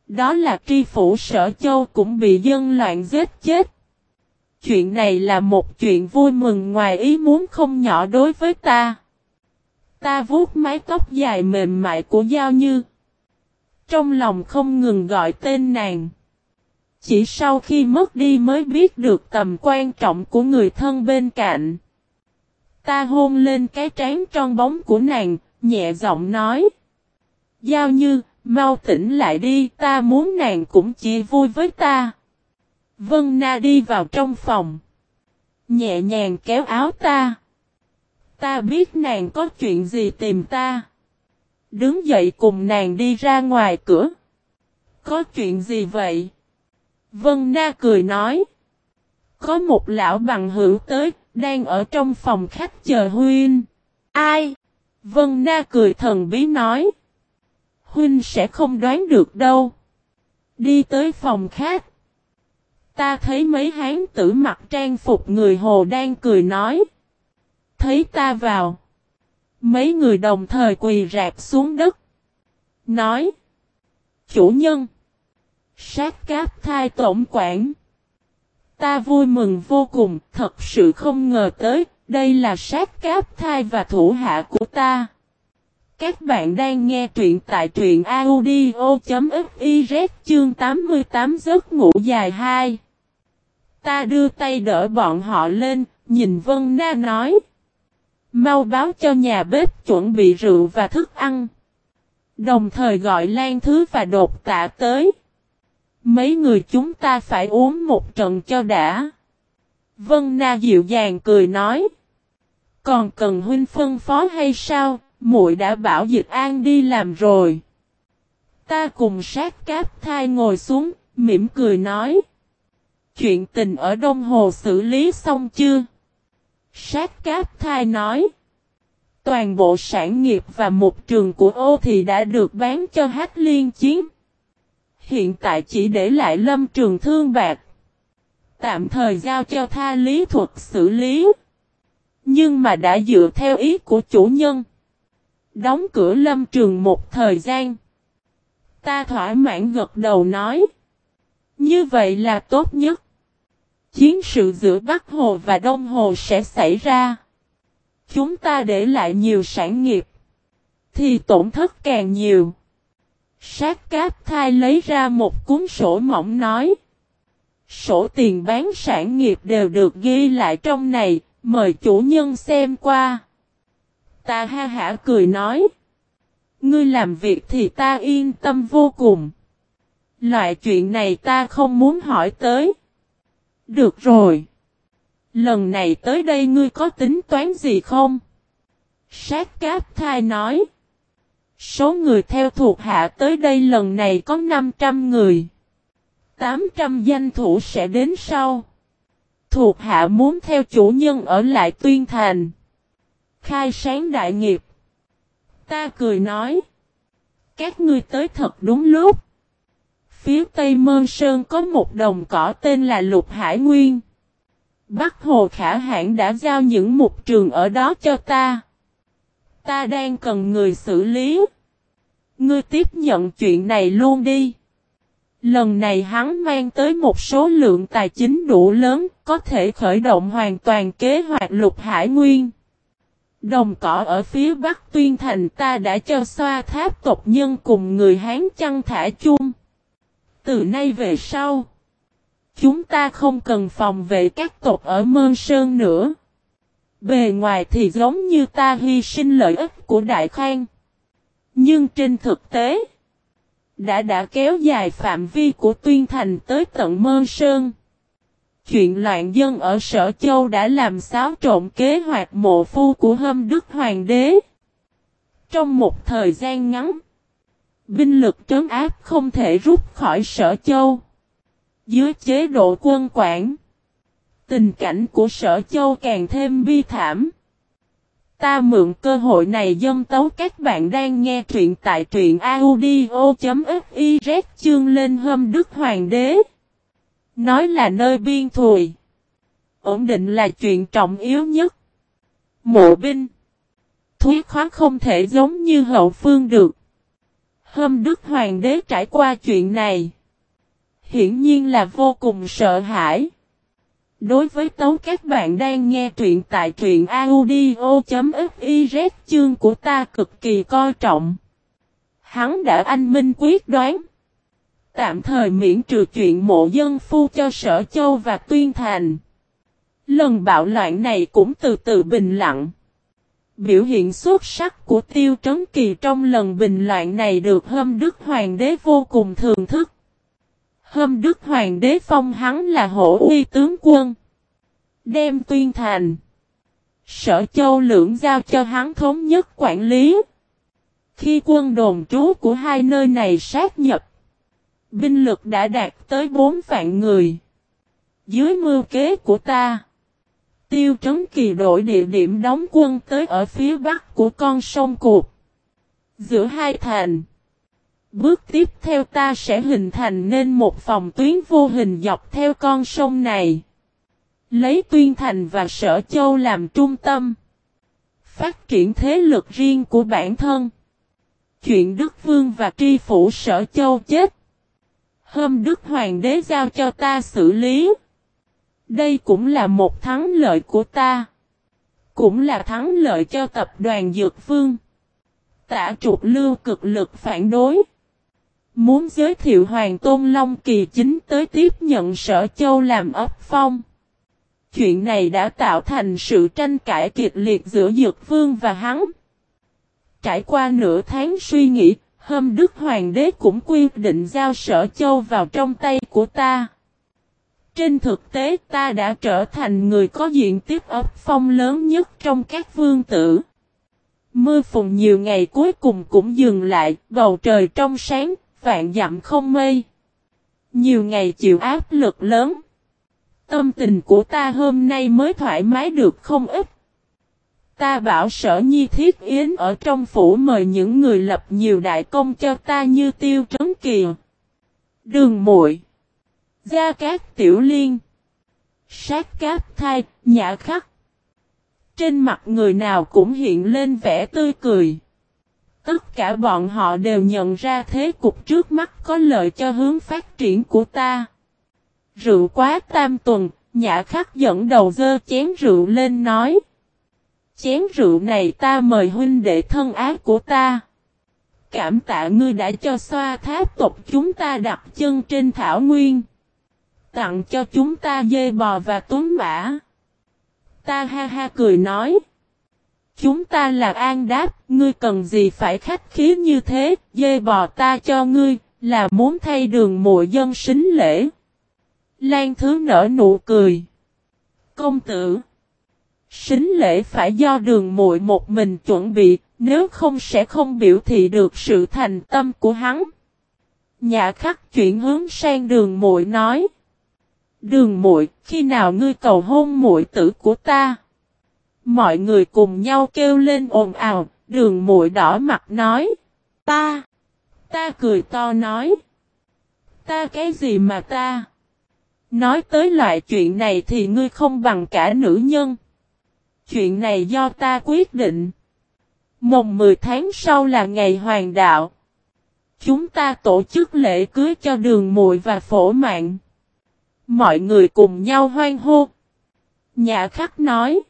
Đó là tri phủ sở châu cũng bị dân loạn giết chết. Chuyện này là một chuyện vui mừng ngoài ý muốn không nhỏ đối với ta. Ta vuốt mái tóc dài mềm mại của Giao Như. Trong lòng không ngừng gọi tên nàng. Chỉ sau khi mất đi mới biết được tầm quan trọng của người thân bên cạnh. Ta hôn lên cái trán tròn bóng của nàng, nhẹ giọng nói. Giao như, mau tỉnh lại đi, ta muốn nàng cũng chỉ vui với ta. Vân Na đi vào trong phòng. Nhẹ nhàng kéo áo ta. Ta biết nàng có chuyện gì tìm ta. Đứng dậy cùng nàng đi ra ngoài cửa. Có chuyện gì vậy? Vân Na cười nói. Có một lão bằng hữu tới, đang ở trong phòng khách chờ Huynh. Ai? Vân Na cười thần bí nói. Huynh sẽ không đoán được đâu. Đi tới phòng khách. Ta thấy mấy hán tử mặc trang phục người hồ đang cười nói. Thấy ta vào. Mấy người đồng thời quỳ rạp xuống đất. Nói. Chủ nhân. Sát cáp thai tổng quản. Ta vui mừng vô cùng, thật sự không ngờ tới, đây là sát cáp thai và thủ hạ của ta. Các bạn đang nghe truyện tại truyện audio.fiz chương 88 giấc ngủ dài 2. Ta đưa tay đỡ bọn họ lên, nhìn Vân Na nói. Mau báo cho nhà bếp chuẩn bị rượu và thức ăn. Đồng thời gọi Lan Thứ và đột tạ tới. Mấy người chúng ta phải uống một trận cho đã. Vân Na dịu dàng cười nói. Còn cần huynh phân phó hay sao, muội đã bảo Dịch An đi làm rồi. Ta cùng sát cáp thai ngồi xuống, mỉm cười nói. Chuyện tình ở Đông Hồ xử lý xong chưa? Sát cáp thai nói. Toàn bộ sản nghiệp và một trường của ô thì đã được bán cho hát liên chiến. Hiện tại chỉ để lại lâm trường thương bạc. Tạm thời giao cho tha lý thuật xử lý. Nhưng mà đã dựa theo ý của chủ nhân. Đóng cửa lâm trường một thời gian. Ta thỏa mãn gật đầu nói. Như vậy là tốt nhất. Chiến sự giữa Bắc Hồ và Đông Hồ sẽ xảy ra. Chúng ta để lại nhiều sản nghiệp. Thì tổn thất càng nhiều. Sát cáp thai lấy ra một cuốn sổ mỏng nói. Sổ tiền bán sản nghiệp đều được ghi lại trong này, mời chủ nhân xem qua. Ta ha hả cười nói. Ngươi làm việc thì ta yên tâm vô cùng. Loại chuyện này ta không muốn hỏi tới. Được rồi. Lần này tới đây ngươi có tính toán gì không? Sát cáp thai nói. Số người theo thuộc hạ tới đây lần này có 500 người. 800 danh thủ sẽ đến sau. Thuộc hạ muốn theo chủ nhân ở lại tuyên thành. Khai sáng đại nghiệp. Ta cười nói. Các ngươi tới thật đúng lúc. Phía tây Mơn Sơn có một đồng cỏ tên là Lục Hải Nguyên. Bắc Hồ Khả Hãn đã giao những mục trường ở đó cho ta. Ta đang cần người xử lý. Ngươi tiếp nhận chuyện này luôn đi. Lần này hắn mang tới một số lượng tài chính đủ lớn, có thể khởi động hoàn toàn kế hoạch lục hải nguyên. Đồng cỏ ở phía bắc tuyên thành ta đã cho xoa tháp tộc nhân cùng người Hán chăn thả chung. Từ nay về sau, chúng ta không cần phòng vệ các tộc ở Mơn Sơn nữa. Bề ngoài thì giống như ta hy sinh lợi ích của Đại Khang. Nhưng trên thực tế, đã đã kéo dài phạm vi của tuyên thành tới tận Mơ Sơn. Chuyện loạn dân ở Sở Châu đã làm xáo trộn kế hoạch mộ phu của hâm đức hoàng đế. Trong một thời gian ngắn, binh lực trấn áp không thể rút khỏi sở châu. Dưới chế độ quân quản, tình cảnh của sở châu càng thêm bi thảm. Ta mượn cơ hội này dâm tấu các bạn đang nghe truyện tại truyện audio.fiz chương lên hâm đức hoàng đế. Nói là nơi biên thùi. Ổn định là chuyện trọng yếu nhất. Mộ binh. Thúy khóa không thể giống như hậu phương được. Hâm đức hoàng đế trải qua chuyện này. Hiển nhiên là vô cùng sợ hãi. Đối với tấu, các bạn đang nghe truyện tại truyện audio.fiz chương của ta cực kỳ coi trọng. Hắn đã anh minh quyết đoán. Tạm thời miễn trừ chuyện mộ dân phu cho sở châu và tuyên thành. Lần bạo loạn này cũng từ từ bình lặng. Biểu hiện xuất sắc của Tiêu Trấn Kỳ trong lần bình loạn này được Hâm Đức Hoàng đế vô cùng thường thức hôm Đức Hoàng đế phong hắn là hổ uy tướng quân. Đem tuyên thành. Sở châu lưỡng giao cho hắn thống nhất quản lý. Khi quân đồn trú của hai nơi này sát nhập. Binh lực đã đạt tới bốn vạn người. Dưới mưu kế của ta. Tiêu Trấn Kỳ đổi địa điểm đóng quân tới ở phía bắc của con sông Cuộc. Giữa hai thành. Bước tiếp theo ta sẽ hình thành nên một phòng tuyến vô hình dọc theo con sông này. Lấy Tuyên Thành và Sở Châu làm trung tâm. Phát triển thế lực riêng của bản thân. Chuyện Đức Vương và Tri Phủ Sở Châu chết. Hôm Đức Hoàng đế giao cho ta xử lý. Đây cũng là một thắng lợi của ta. Cũng là thắng lợi cho tập đoàn Dược Vương. Tả trục lưu cực lực phản đối. Muốn giới thiệu Hoàng Tôn Long Kỳ chính tới tiếp nhận sở châu làm ấp phong. Chuyện này đã tạo thành sự tranh cãi kịch liệt giữa Dược Vương và hắn. Trải qua nửa tháng suy nghĩ, hôm Đức Hoàng đế cũng quyết định giao sở châu vào trong tay của ta. Trên thực tế ta đã trở thành người có diện tiếp ấp phong lớn nhất trong các vương tử. Mưa phùn nhiều ngày cuối cùng cũng dừng lại, bầu trời trong sáng, vạn dặm không mây. Nhiều ngày chịu áp lực lớn. Tâm tình của ta hôm nay mới thoải mái được không ít. Ta bảo sở nhi thiết yến ở trong phủ mời những người lập nhiều đại công cho ta như tiêu trấn kiều, Đường muội Gia Cát Tiểu Liên. Sát cát thai, nhã khắc. Trên mặt người nào cũng hiện lên vẻ tươi cười. Tất cả bọn họ đều nhận ra thế cục trước mắt có lợi cho hướng phát triển của ta. Rượu quá tam tuần, nhã khắc dẫn đầu dơ chén rượu lên nói. Chén rượu này ta mời huynh đệ thân ác của ta. Cảm tạ ngươi đã cho xoa tháp tộc chúng ta đặt chân trên thảo nguyên tặng cho chúng ta dê bò và tuấn mã. Ta ha ha cười nói. Chúng ta là an đáp, ngươi cần gì phải khách khí như thế, dê bò ta cho ngươi, là muốn thay đường mộ dân xính lễ. Lan thứ nở nụ cười. Công tử. Xính lễ phải do đường muội một mình chuẩn bị, nếu không sẽ không biểu thị được sự thành tâm của hắn. Nhà khắc chuyển hướng sang đường muội nói. Đường muội, khi nào ngươi cầu hôn muội tử của ta? Mọi người cùng nhau kêu lên ồn ào, đường muội đỏ mặt nói. Ta! Ta cười to nói. Ta cái gì mà ta? Nói tới loại chuyện này thì ngươi không bằng cả nữ nhân. Chuyện này do ta quyết định. Mồng 10 tháng sau là ngày hoàng đạo. Chúng ta tổ chức lễ cưới cho đường muội và phổ mạng. Mọi người cùng nhau hoan hô. Nhà khắc nói.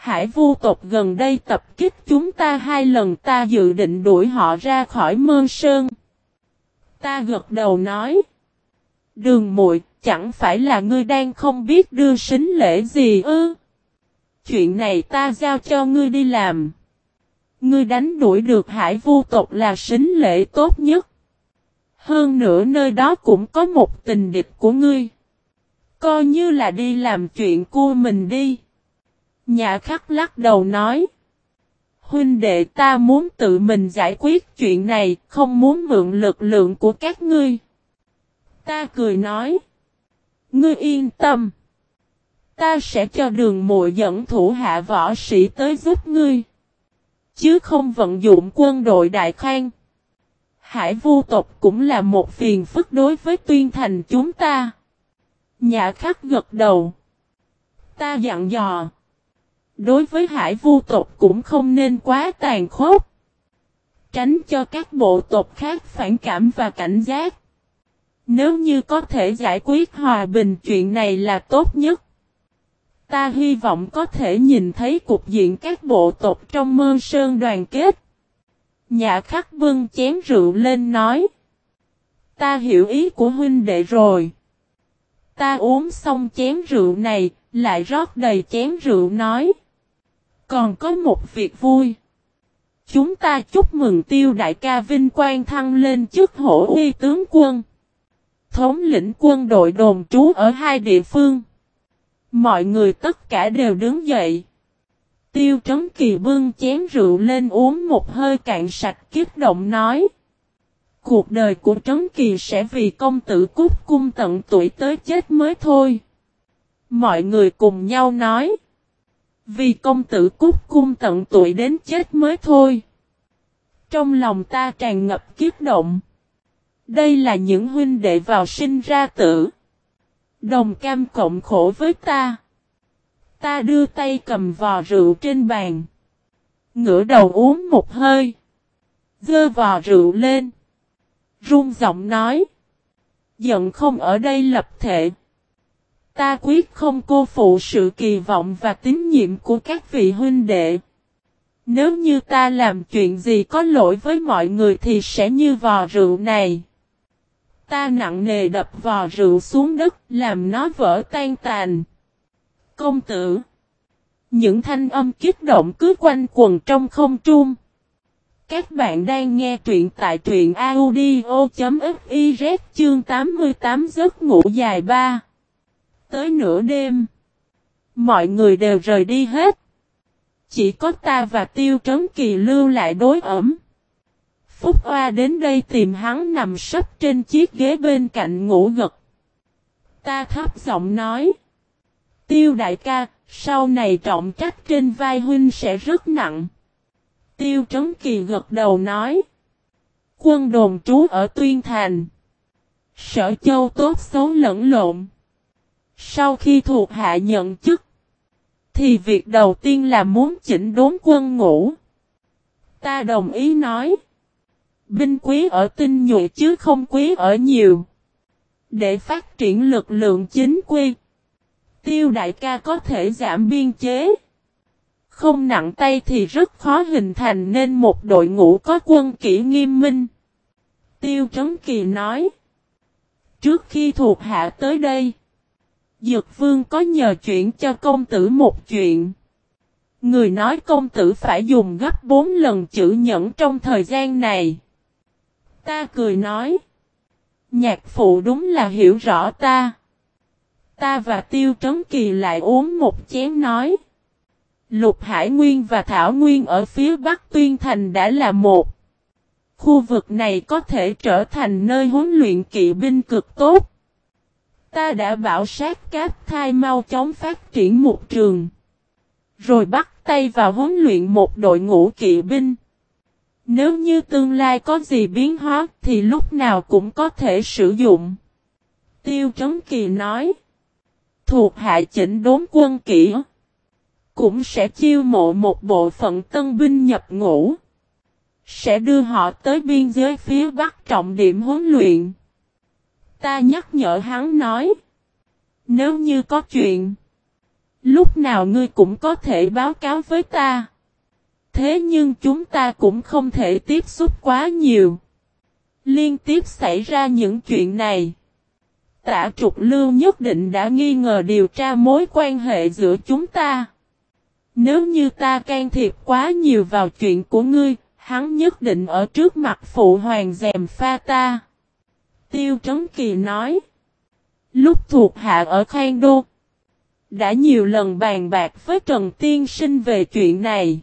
Hải vu tộc gần đây tập kích chúng ta hai lần, ta dự định đuổi họ ra khỏi mơ sơn. Ta gật đầu nói. Đường muội, chẳng phải là ngươi đang không biết đưa sính lễ gì ư. Chuyện này ta giao cho ngươi đi làm. Ngươi đánh đuổi được hải vu tộc là sính lễ tốt nhất. Hơn nữa nơi đó cũng có một tình địch của ngươi. Coi như là đi làm chuyện của mình đi. Nhà khắc lắc đầu nói. Huynh đệ ta muốn tự mình giải quyết chuyện này, không muốn mượn lực lượng của các ngươi. Ta cười nói. Ngươi yên tâm. Ta sẽ cho đường muội dẫn thủ hạ võ sĩ tới giúp ngươi. Chứ không vận dụng quân đội đại khang. Hải vu tộc cũng là một phiền phức đối với tuyên thành chúng ta. Nhã khắc gật đầu. Ta dặn dò. Đối với hải vu tộc cũng không nên quá tàn khốc. Tránh cho các bộ tộc khác phản cảm và cảnh giác. Nếu như có thể giải quyết hòa bình chuyện này là tốt nhất. Ta hy vọng có thể nhìn thấy cục diện các bộ tộc trong mơ sơn đoàn kết. Nhà khắc vương chén rượu lên nói. Ta hiểu ý của huynh đệ rồi. Ta uống xong chén rượu này, lại rót đầy chén rượu nói. Còn có một việc vui. Chúng ta chúc mừng tiêu đại ca vinh quang thăng lên chức hổ uy tướng quân. Thống lĩnh quân đội đồn trú ở hai địa phương. Mọi người tất cả đều đứng dậy. Tiêu trấn kỳ bưng chén rượu lên uống một hơi cạn sạch kiếp động nói. Cuộc đời của trấn kỳ sẽ vì công tử cút cung tận tuổi tới chết mới thôi. Mọi người cùng nhau nói. Vì công tử cút cung tận tuổi đến chết mới thôi. Trong lòng ta tràn ngập kiếp động. Đây là những huynh đệ vào sinh ra tử. Đồng cam cộng khổ với ta. Ta đưa tay cầm vò rượu trên bàn. Ngửa đầu uống một hơi. Dơ vò rượu lên. Rung giọng nói. Giận không ở đây lập thể. Ta quyết không cô phụ sự kỳ vọng và tín nhiệm của các vị huynh đệ. Nếu như ta làm chuyện gì có lỗi với mọi người thì sẽ như vò rượu này. Ta nặng nề đập vò rượu xuống đất, làm nó vỡ tan tàn. Công tử. Những thanh âm kích động cứ quanh quần trong không trung. Các bạn đang nghe truyện tại truyện audio.fiz chương 88 giấc ngủ dài ba. Tới nửa đêm. Mọi người đều rời đi hết. Chỉ có ta và Tiêu Trấn Kỳ lưu lại đối ẩm. Phúc Hoa đến đây tìm hắn nằm sấp trên chiếc ghế bên cạnh ngủ gật. Ta thấp giọng nói. Tiêu đại ca, sau này trọng trách trên vai huynh sẽ rất nặng. Tiêu Trấn Kỳ gật đầu nói. Quân đồn trú ở Tuyên Thành. Sở châu tốt xấu lẫn lộn. Sau khi thuộc hạ nhận chức. Thì việc đầu tiên là muốn chỉnh đốn quân ngũ. Ta đồng ý nói. Binh quý ở tinh nhuệ chứ không quý ở nhiều. Để phát triển lực lượng chính quy. Tiêu đại ca có thể giảm biên chế. Không nặng tay thì rất khó hình thành nên một đội ngũ có quân kỹ nghiêm minh. Tiêu Trấn Kỳ nói. Trước khi thuộc hạ tới đây. Dược vương có nhờ chuyện cho công tử một chuyện. Người nói công tử phải dùng gấp bốn lần chữ nhẫn trong thời gian này. Ta cười nói. Nhạc phụ đúng là hiểu rõ ta. Ta và Tiêu Trấn Kỳ lại uống một chén nói. Lục Hải Nguyên và Thảo Nguyên ở phía Bắc Tuyên Thành đã là một. Khu vực này có thể trở thành nơi huấn luyện kỵ binh cực tốt. Ta đã bảo sát cáp thai mau chóng phát triển một trường. Rồi bắt tay vào huấn luyện một đội ngũ kỵ binh. Nếu như tương lai có gì biến hóa thì lúc nào cũng có thể sử dụng. Tiêu Trấn Kỳ nói. Thuộc hạ chỉnh đốn quân kỹ. Cũng sẽ chiêu mộ một bộ phận tân binh nhập ngũ. Sẽ đưa họ tới biên giới phía bắc trọng điểm huấn luyện. Ta nhắc nhở hắn nói. Nếu như có chuyện. Lúc nào ngươi cũng có thể báo cáo với ta. Thế nhưng chúng ta cũng không thể tiếp xúc quá nhiều. Liên tiếp xảy ra những chuyện này. Tả trục lưu nhất định đã nghi ngờ điều tra mối quan hệ giữa chúng ta. Nếu như ta can thiệp quá nhiều vào chuyện của ngươi, hắn nhất định ở trước mặt phụ hoàng dèm pha ta. Tiêu Trấn Kỳ nói. Lúc thuộc hạ ở Khang Đô. Đã nhiều lần bàn bạc với Trần Tiên Sinh về chuyện này.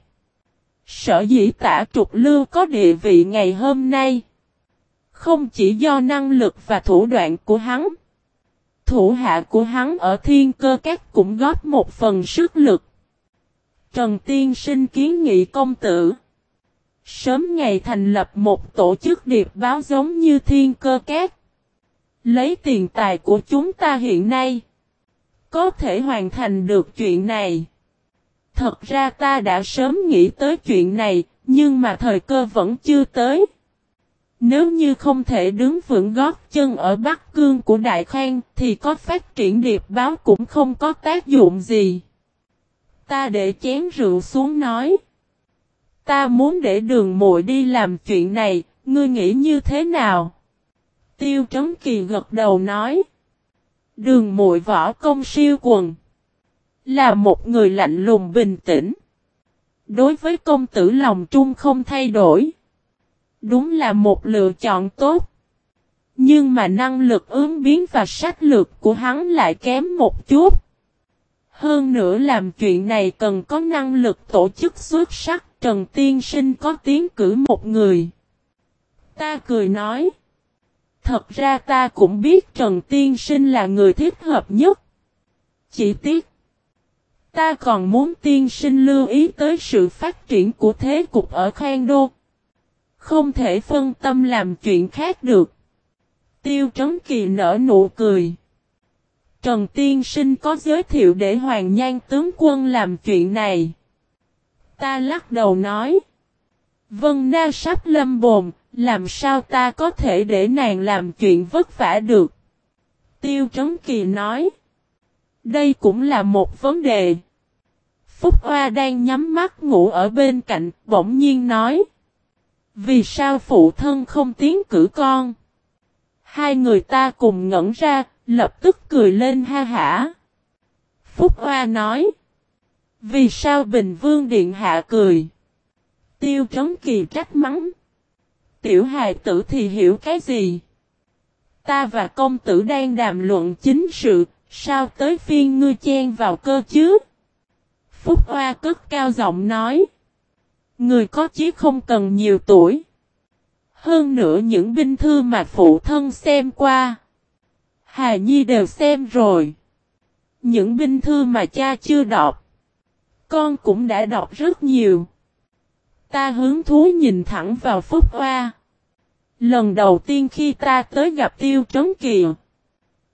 Sở dĩ tả trục lưu có địa vị ngày hôm nay. Không chỉ do năng lực và thủ đoạn của hắn. Thủ hạ của hắn ở thiên cơ các cũng góp một phần sức lực. Trần Tiên sinh kiến nghị công tử. Sớm ngày thành lập một tổ chức điệp báo giống như thiên cơ các. Lấy tiền tài của chúng ta hiện nay. Có thể hoàn thành được chuyện này. Thật ra ta đã sớm nghĩ tới chuyện này, nhưng mà thời cơ vẫn chưa tới. Nếu như không thể đứng vững gót chân ở Bắc Cương của Đại Khang thì có phát triển điệp báo cũng không có tác dụng gì. Ta để chén rượu xuống nói. Ta muốn để đường muội đi làm chuyện này, ngươi nghĩ như thế nào? Tiêu Trấn Kỳ gật đầu nói. Đường muội võ công siêu quần. Là một người lạnh lùng bình tĩnh. Đối với công tử lòng trung không thay đổi. Đúng là một lựa chọn tốt. Nhưng mà năng lực ứng biến và sách lược của hắn lại kém một chút. Hơn nữa làm chuyện này cần có năng lực tổ chức xuất sắc. Trần Tiên Sinh có tiếng cử một người. Ta cười nói. Thật ra ta cũng biết Trần Tiên Sinh là người thích hợp nhất. Chỉ tiếc. Ta còn muốn tiên sinh lưu ý tới sự phát triển của thế cục ở Khang Đô. Không thể phân tâm làm chuyện khác được. Tiêu Trấn Kỳ nở nụ cười. Trần Tiên Sinh có giới thiệu để Hoàng Nhan tướng quân làm chuyện này. Ta lắc đầu nói. Vân Na sắp lâm bồn, làm sao ta có thể để nàng làm chuyện vất vả được? Tiêu Trấn Kỳ nói. Đây cũng là một vấn đề. Phúc Hoa đang nhắm mắt ngủ ở bên cạnh, bỗng nhiên nói. Vì sao phụ thân không tiến cử con? Hai người ta cùng ngẩn ra, lập tức cười lên ha hả. Phúc Hoa nói. Vì sao Bình Vương Điện Hạ cười? Tiêu Trấn Kỳ trách mắng. Tiểu hài tử thì hiểu cái gì? Ta và công tử đang đàm luận chính sự, sao tới phiên ngươi chen vào cơ chứ? Phúc Hoa cất cao giọng nói. Người có chí không cần nhiều tuổi. Hơn nữa những binh thư mà phụ thân xem qua. Hà Nhi đều xem rồi. Những binh thư mà cha chưa đọc. Con cũng đã đọc rất nhiều. Ta hướng thú nhìn thẳng vào Phúc Hoa. Lần đầu tiên khi ta tới gặp Tiêu Trấn Kỳ.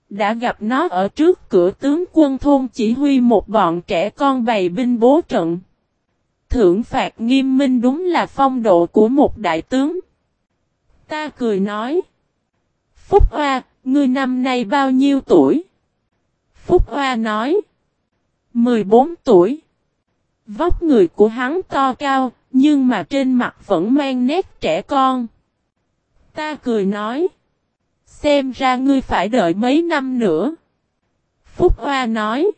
Đã gặp nó ở trước cửa tướng quân thôn chỉ huy một bọn trẻ con bày binh bố trận. Thưởng phạt nghiêm minh đúng là phong độ của một đại tướng. Ta cười nói. Phúc Hoa, ngươi năm nay bao nhiêu tuổi? Phúc Hoa nói. 14 tuổi. Vóc người của hắn to cao, nhưng mà trên mặt vẫn mang nét trẻ con. Ta cười nói. Xem ra ngươi phải đợi mấy năm nữa. Phúc Hoa nói.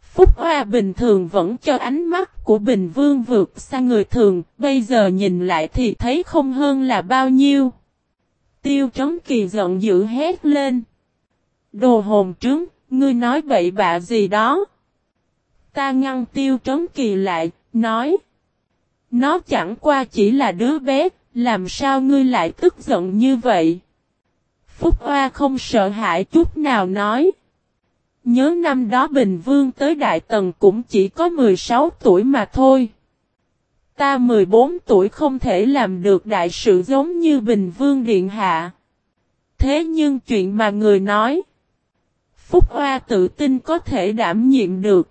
Phúc Hoa bình thường vẫn cho ánh mắt của Bình Vương vượt xa người thường, bây giờ nhìn lại thì thấy không hơn là bao nhiêu. Tiêu Trấn Kỳ giận dữ hét lên. Đồ hồn trướng, ngươi nói bậy bạ gì đó. Ta ngăn Tiêu Trấn Kỳ lại, nói. Nó chẳng qua chỉ là đứa bé, làm sao ngươi lại tức giận như vậy? Phúc Hoa không sợ hãi chút nào nói. Nhớ năm đó Bình Vương tới Đại Tần cũng chỉ có 16 tuổi mà thôi. Ta 14 tuổi không thể làm được đại sự giống như Bình Vương Điện Hạ. Thế nhưng chuyện mà người nói. Phúc Hoa tự tin có thể đảm nhiệm được.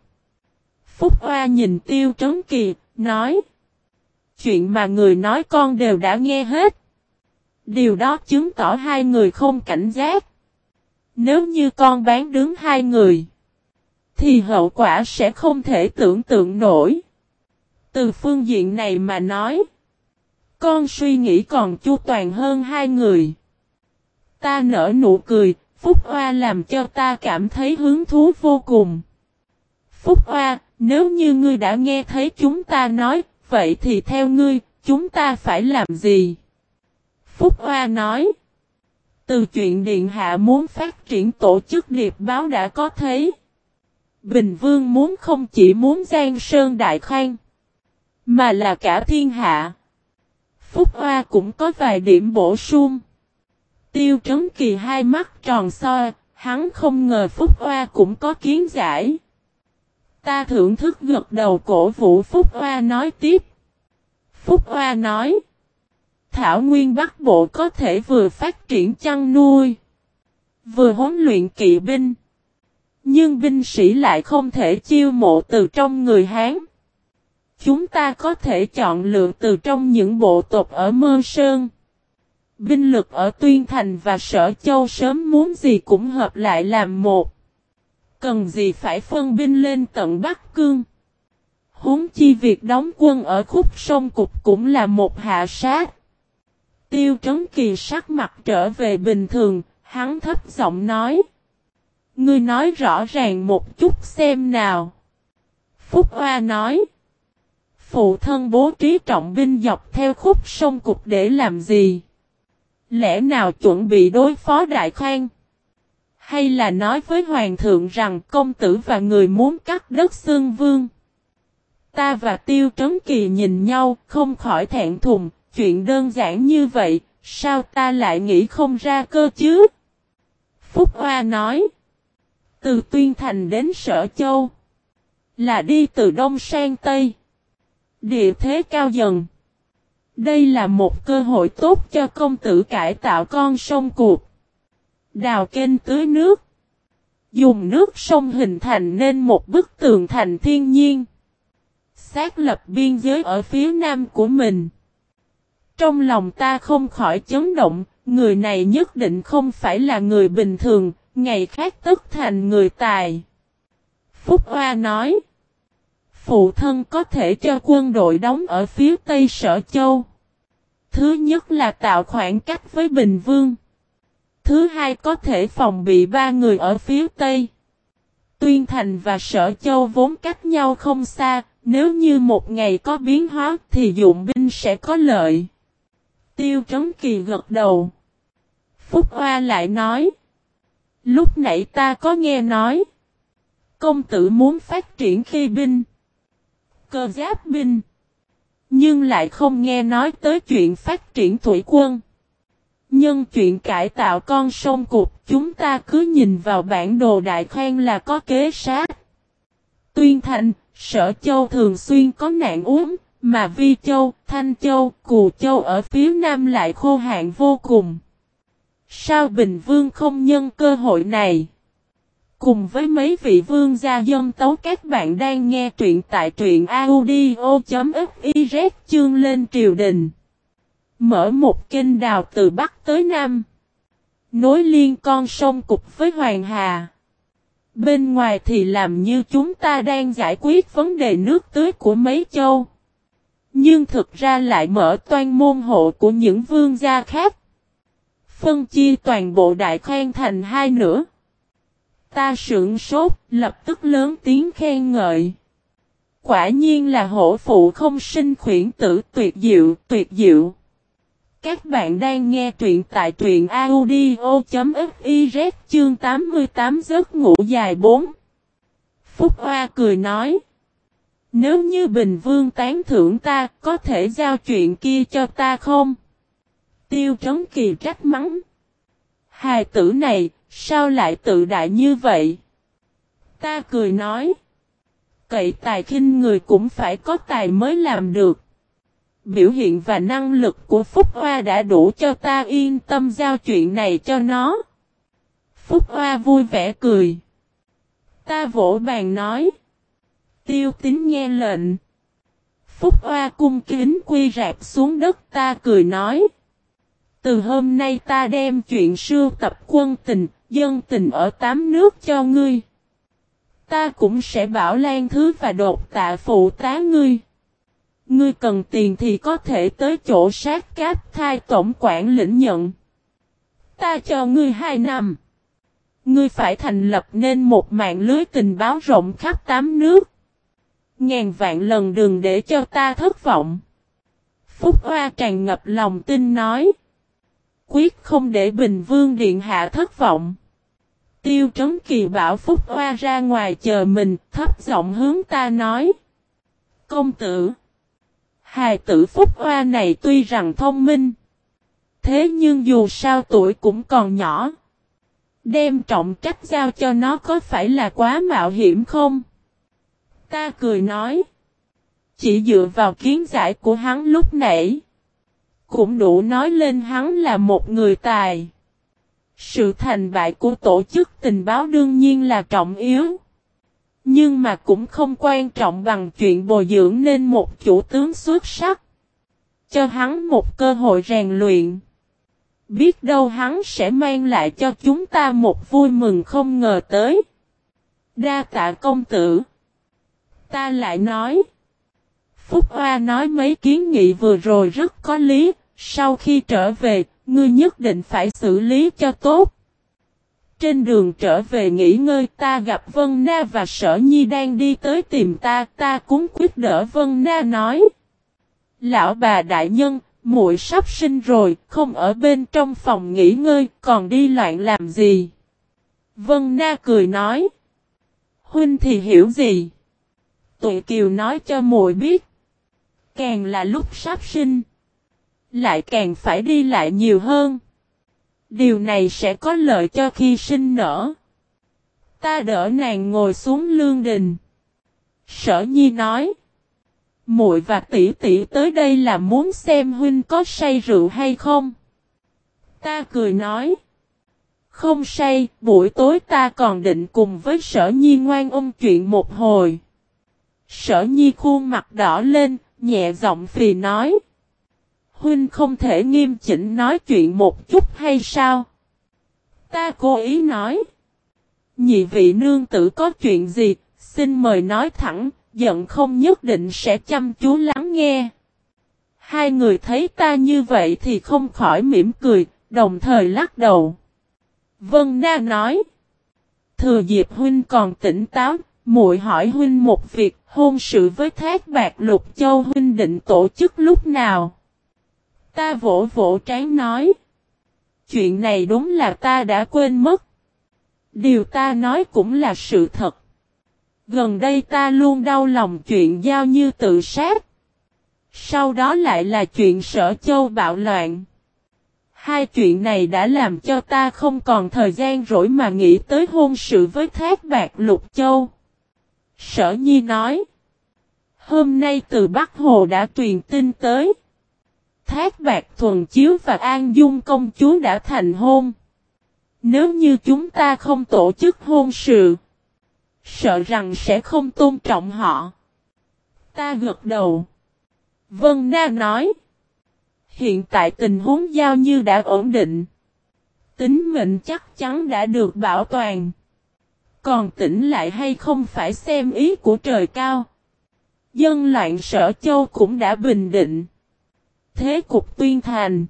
Phúc Hoa nhìn Tiêu Trấn Kỳ, nói. Chuyện mà người nói con đều đã nghe hết. Điều đó chứng tỏ hai người không cảnh giác. Nếu như con bán đứng hai người, thì hậu quả sẽ không thể tưởng tượng nổi. Từ phương diện này mà nói, con suy nghĩ còn chu toàn hơn hai người. Ta nở nụ cười, Phúc Hoa làm cho ta cảm thấy hứng thú vô cùng. Phúc Hoa, nếu như ngươi đã nghe thấy chúng ta nói, vậy thì theo ngươi, chúng ta phải làm gì? Phúc Hoa nói. Từ chuyện Điện Hạ muốn phát triển tổ chức điệp báo đã có thấy. Bình Vương muốn không chỉ muốn Giang Sơn Đại Khang, mà là cả thiên hạ. Phúc Hoa cũng có vài điểm bổ sung. Tiêu Trấn Kỳ hai mắt tròn soi, hắn không ngờ Phúc Hoa cũng có kiến giải. Ta thưởng thức gật đầu cổ vũ Phúc Hoa nói tiếp. Phúc Hoa nói. Thảo Nguyên Bắc Bộ có thể vừa phát triển chăn nuôi. Vừa huấn luyện kỵ binh. Nhưng binh sĩ lại không thể chiêu mộ từ trong người Hán. Chúng ta có thể chọn lựa từ trong những bộ tộc ở Mơ Sơn. Binh lực ở Tuyên Thành và Sở Châu sớm muốn gì cũng hợp lại làm một. Cần gì phải phân binh lên tận Bắc Cương. Huống chi việc đóng quân ở khúc sông Cục cũng là một hạ sát. Tiêu Trấn Kỳ sắc mặt trở về bình thường, hắn thấp giọng nói. Ngươi nói rõ ràng một chút xem nào. Phúc Hoa nói. Phụ thân bố trí trọng binh dọc theo khúc sông cục để làm gì? Lẽ nào chuẩn bị đối phó Đại Khang? Hay là nói với Hoàng thượng rằng công tử và người muốn cắt đất xương vương? Ta và Tiêu Trấn Kỳ nhìn nhau, không khỏi thẹn thùng, chuyện đơn giản như vậy, sao ta lại nghĩ không ra cơ chứ? Phúc Hoa nói, từ Tuyên Thành đến Sở Châu, là đi từ Đông sang Tây. Địa thế cao dần. Đây là một cơ hội tốt cho công tử cải tạo con sông cuộc. Đào kênh tưới nước. Dùng nước sông hình thành nên một bức tường thành thiên nhiên. Xác lập biên giới ở phía nam của mình. Trong lòng ta không khỏi chấn động, người này nhất định không phải là người bình thường, ngày khác tất thành người tài. Phúc Hoa nói phụ thân có thể cho quân đội đóng ở phía tây sở châu. Thứ nhất là tạo khoảng cách với Bình Vương. Thứ hai có thể phòng bị ba người ở phía tây. Tuyên Thành và Sở Châu vốn cách nhau không xa, nếu như một ngày có biến hóa thì dụng binh sẽ có lợi. Tiêu Trấn Kỳ gật đầu. Phúc Hoa lại nói. Lúc nãy ta có nghe nói. Công tử muốn phát triển khi binh cơ giáp binh. Nhưng lại không nghe nói tới chuyện phát triển thủy quân. Nhân chuyện cải tạo con sông cục chúng ta cứ nhìn vào bản đồ đại khoan là có kế sát. Tuyên thành, sở châu thường xuyên có nạn uống, mà Vi Châu, Thanh Châu, Cù Châu ở phía nam lại khô hạn vô cùng. Sao Bình Vương không nhân cơ hội này? Cùng với mấy vị vương gia dân tấu các bạn đang nghe truyện tại truyện audio.fif chương lên triều đình. Mở một kênh đào từ Bắc tới Nam. Nối liên con sông cục với Hoàng Hà. Bên ngoài thì làm như chúng ta đang giải quyết vấn đề nước tưới của mấy châu. Nhưng thực ra lại mở toan môn hộ của những vương gia khác. Phân chia toàn bộ đại khoan thành hai nửa. Ta sững sốt, lập tức lớn tiếng khen ngợi. Quả nhiên là hổ phụ không sinh khuyển tử tuyệt diệu, tuyệt diệu. Các bạn đang nghe truyện tại truyện audio.fiz chương 88 giấc ngủ dài 4. Phúc Hoa cười nói. Nếu như Bình Vương tán thưởng ta, có thể giao chuyện kia cho ta không? Tiêu Trấn Kỳ trách mắng. Hài tử này, Sao lại tự đại như vậy? Ta cười nói. Cậy tài khinh người cũng phải có tài mới làm được. Biểu hiện và năng lực của Phúc Hoa đã đủ cho ta yên tâm giao chuyện này cho nó. Phúc Hoa vui vẻ cười. Ta vỗ bàn nói. Tiêu tính nghe lệnh. Phúc Hoa cung kính quy rạp xuống đất ta cười nói. Từ hôm nay ta đem chuyện sưu tập quân tình, dân tình ở tám nước cho ngươi. Ta cũng sẽ bảo Lan Thứ và đột tạ phụ tá ngươi. Ngươi cần tiền thì có thể tới chỗ sát cáp thai tổng quản lĩnh nhận. Ta cho ngươi hai năm. Ngươi phải thành lập nên một mạng lưới tình báo rộng khắp tám nước. Ngàn vạn lần đừng để cho ta thất vọng. Phúc Hoa tràn ngập lòng tin nói quyết không để Bình Vương Điện Hạ thất vọng. Tiêu Trấn Kỳ bảo Phúc Hoa ra ngoài chờ mình, thấp giọng hướng ta nói. Công tử! Hài tử Phúc Hoa này tuy rằng thông minh. Thế nhưng dù sao tuổi cũng còn nhỏ. Đem trọng trách giao cho nó có phải là quá mạo hiểm không? Ta cười nói. Chỉ dựa vào kiến giải của hắn lúc nãy. Cũng đủ nói lên hắn là một người tài. Sự thành bại của tổ chức tình báo đương nhiên là trọng yếu. Nhưng mà cũng không quan trọng bằng chuyện bồi dưỡng nên một chủ tướng xuất sắc. Cho hắn một cơ hội rèn luyện. Biết đâu hắn sẽ mang lại cho chúng ta một vui mừng không ngờ tới. Đa tạ công tử. Ta lại nói. Phúc Hoa nói mấy kiến nghị vừa rồi rất có lý. Sau khi trở về, ngươi nhất định phải xử lý cho tốt. Trên đường trở về nghỉ ngơi ta gặp Vân Na và Sở Nhi đang đi tới tìm ta, ta cũng quyết đỡ Vân Na nói. Lão bà đại nhân, muội sắp sinh rồi, không ở bên trong phòng nghỉ ngơi, còn đi loạn làm gì? Vân Na cười nói. Huynh thì hiểu gì? Tụi Kiều nói cho muội biết. Càng là lúc sắp sinh, lại càng phải đi lại nhiều hơn. Điều này sẽ có lợi cho khi sinh nở. Ta đỡ nàng ngồi xuống lương đình. Sở nhi nói. muội và tỷ tỷ tới đây là muốn xem huynh có say rượu hay không. Ta cười nói. Không say, buổi tối ta còn định cùng với sở nhi ngoan ôm chuyện một hồi. Sở nhi khuôn mặt đỏ lên, nhẹ giọng phì nói. Huynh không thể nghiêm chỉnh nói chuyện một chút hay sao? Ta cố ý nói. Nhị vị nương tử có chuyện gì, xin mời nói thẳng, giận không nhất định sẽ chăm chú lắng nghe. Hai người thấy ta như vậy thì không khỏi mỉm cười, đồng thời lắc đầu. Vân Na nói. Thừa dịp huynh còn tỉnh táo, muội hỏi huynh một việc, hôn sự với thác bạc lục châu huynh định tổ chức lúc nào? Ta vỗ vỗ trán nói. Chuyện này đúng là ta đã quên mất. Điều ta nói cũng là sự thật. Gần đây ta luôn đau lòng chuyện giao như tự sát. Sau đó lại là chuyện sở châu bạo loạn. Hai chuyện này đã làm cho ta không còn thời gian rỗi mà nghĩ tới hôn sự với thác bạc lục châu. Sở nhi nói. Hôm nay từ Bắc Hồ đã truyền tin tới. Thác Bạc Thuần Chiếu và An Dung công chúa đã thành hôn. Nếu như chúng ta không tổ chức hôn sự, sợ rằng sẽ không tôn trọng họ. Ta gật đầu. Vân Na nói. Hiện tại tình huống giao như đã ổn định. Tính mệnh chắc chắn đã được bảo toàn. Còn tỉnh lại hay không phải xem ý của trời cao. Dân loạn sở châu cũng đã bình định thế cục tuyên thành.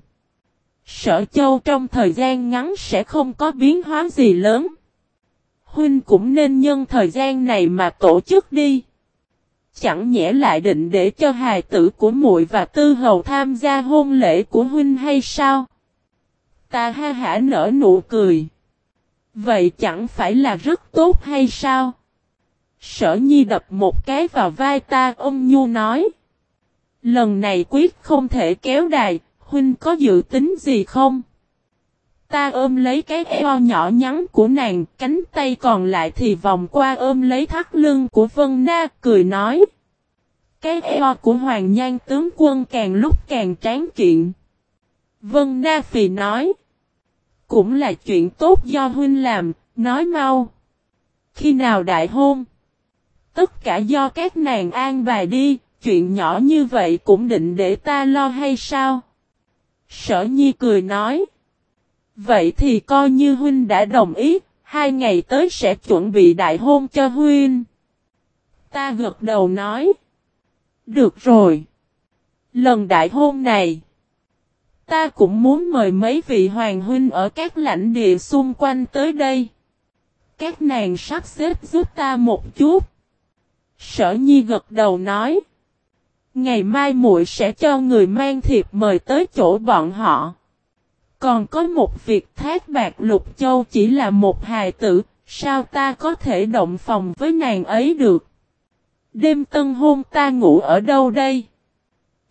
Sở châu trong thời gian ngắn sẽ không có biến hóa gì lớn. Huynh cũng nên nhân thời gian này mà tổ chức đi. Chẳng nhẽ lại định để cho hài tử của muội và tư hầu tham gia hôn lễ của huynh hay sao? Ta ha hả nở nụ cười. Vậy chẳng phải là rất tốt hay sao? Sở nhi đập một cái vào vai ta, ông Nhu nói. Lần này quyết không thể kéo đài, huynh có dự tính gì không? Ta ôm lấy cái eo nhỏ nhắn của nàng, cánh tay còn lại thì vòng qua ôm lấy thắt lưng của Vân Na, cười nói. Cái eo của Hoàng Nhan tướng quân càng lúc càng tráng kiện. Vân Na Phì nói. Cũng là chuyện tốt do huynh làm, nói mau. Khi nào đại hôn? Tất cả do các nàng an bài đi, chuyện nhỏ như vậy cũng định để ta lo hay sao? Sở nhi cười nói. Vậy thì coi như huynh đã đồng ý, hai ngày tới sẽ chuẩn bị đại hôn cho huynh. Ta gật đầu nói. Được rồi. Lần đại hôn này, ta cũng muốn mời mấy vị hoàng huynh ở các lãnh địa xung quanh tới đây. Các nàng sắp xếp giúp ta một chút. Sở nhi gật đầu nói. Ngày mai muội sẽ cho người mang thiệp mời tới chỗ bọn họ. Còn có một việc thác bạc lục châu chỉ là một hài tử, sao ta có thể động phòng với nàng ấy được? Đêm tân hôn ta ngủ ở đâu đây?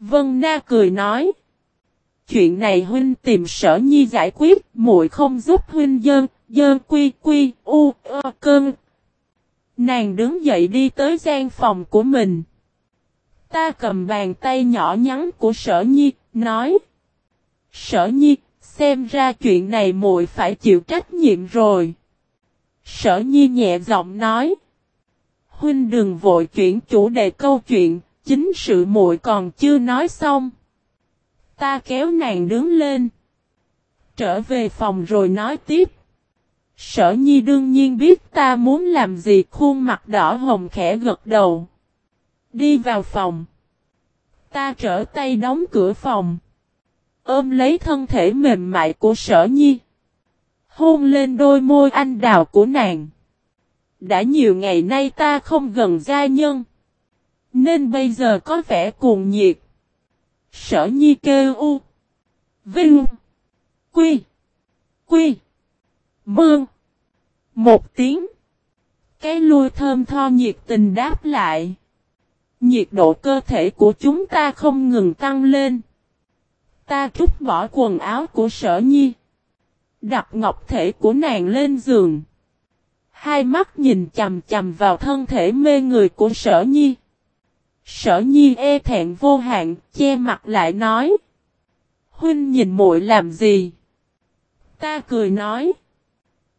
Vân Na cười nói. Chuyện này huynh tìm sở nhi giải quyết, muội không giúp huynh dơn, dơn quy quy, u, ơ, cơn. Nàng đứng dậy đi tới gian phòng của mình. Ta cầm bàn tay nhỏ nhắn của sở nhi, nói. Sở nhi, xem ra chuyện này muội phải chịu trách nhiệm rồi. Sở nhi nhẹ giọng nói. Huynh đừng vội chuyển chủ đề câu chuyện, chính sự muội còn chưa nói xong. Ta kéo nàng đứng lên. Trở về phòng rồi nói tiếp. Sở nhi đương nhiên biết ta muốn làm gì khuôn mặt đỏ hồng khẽ gật đầu. Đi vào phòng. Ta trở tay đóng cửa phòng. Ôm lấy thân thể mềm mại của sở nhi. Hôn lên đôi môi anh đào của nàng. Đã nhiều ngày nay ta không gần gia nhân. Nên bây giờ có vẻ cuồng nhiệt. Sở nhi kêu u. Vinh. Quy. Quy. Mương. Một tiếng. Cái lui thơm tho nhiệt tình đáp lại. Nhiệt độ cơ thể của chúng ta không ngừng tăng lên. Ta trút bỏ quần áo của sở nhi. Đặt ngọc thể của nàng lên giường. Hai mắt nhìn chầm chầm vào thân thể mê người của sở nhi. Sở nhi e thẹn vô hạn, che mặt lại nói. Huynh nhìn muội làm gì? Ta cười nói.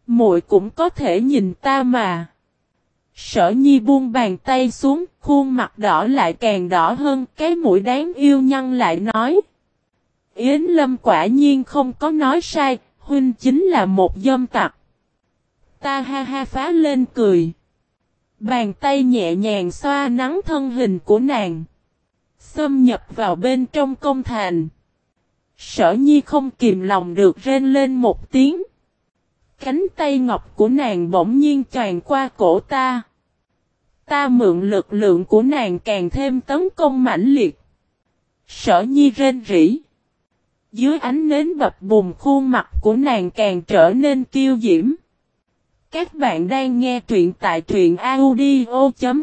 muội cũng có thể nhìn ta mà. Sở nhi buông bàn tay xuống, khuôn mặt đỏ lại càng đỏ hơn, cái mũi đáng yêu nhăn lại nói. Yến Lâm quả nhiên không có nói sai, huynh chính là một dâm tặc. Ta ha ha phá lên cười. Bàn tay nhẹ nhàng xoa nắng thân hình của nàng. Xâm nhập vào bên trong công thành. Sở nhi không kìm lòng được rên lên một tiếng. Cánh tay ngọc của nàng bỗng nhiên tràn qua cổ ta. Ta mượn lực lượng của nàng càng thêm tấn công mãnh liệt. Sở nhi rên rỉ. Dưới ánh nến bập bùng khuôn mặt của nàng càng trở nên kiêu diễm. Các bạn đang nghe truyện tại truyện audio.fiz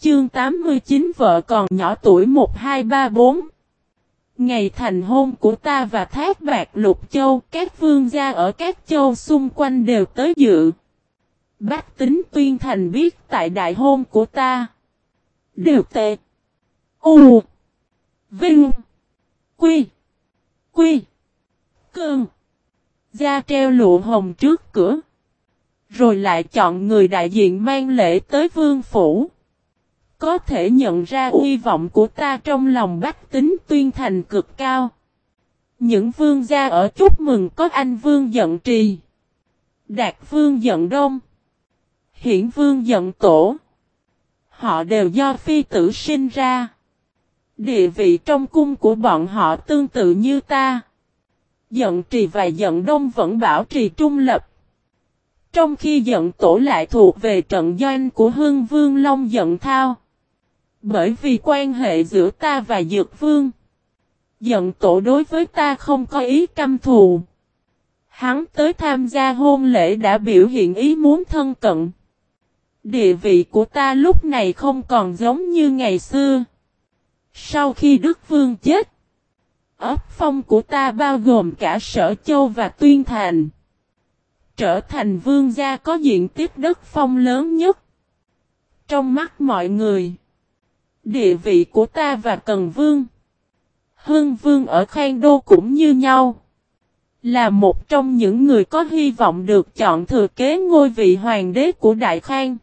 chương 89 vợ còn nhỏ tuổi 1234. Ngày thành hôn của ta và Thác Bạc Lục Châu, các vương gia ở các châu xung quanh đều tới dự. Bách tính tuyên thành biết tại đại hôn của ta. điều tệ. U. Vinh. Quy. Quy. Cơn. Gia treo lụa hồng trước cửa. Rồi lại chọn người đại diện mang lễ tới vương phủ. Có thể nhận ra uy vọng của ta trong lòng bách tính tuyên thành cực cao. Những vương gia ở chúc mừng có anh vương giận trì. Đạt vương giận đông. Hiển vương giận tổ. Họ đều do phi tử sinh ra. Địa vị trong cung của bọn họ tương tự như ta. Giận trì và giận đông vẫn bảo trì trung lập. Trong khi giận tổ lại thuộc về trận doanh của hương Vương Long giận thao. Bởi vì quan hệ giữa ta và Dược Vương. Giận tổ đối với ta không có ý căm thù. Hắn tới tham gia hôn lễ đã biểu hiện ý muốn thân cận. Địa vị của ta lúc này không còn giống như ngày xưa. Sau khi Đức Vương chết, ấp phong của ta bao gồm cả Sở Châu và Tuyên Thành trở thành vương gia có diện tích đất phong lớn nhất. Trong mắt mọi người, địa vị của ta và Cần Vương, hương Vương ở Khang Đô cũng như nhau. Là một trong những người có hy vọng được chọn thừa kế ngôi vị hoàng đế của Đại Khang.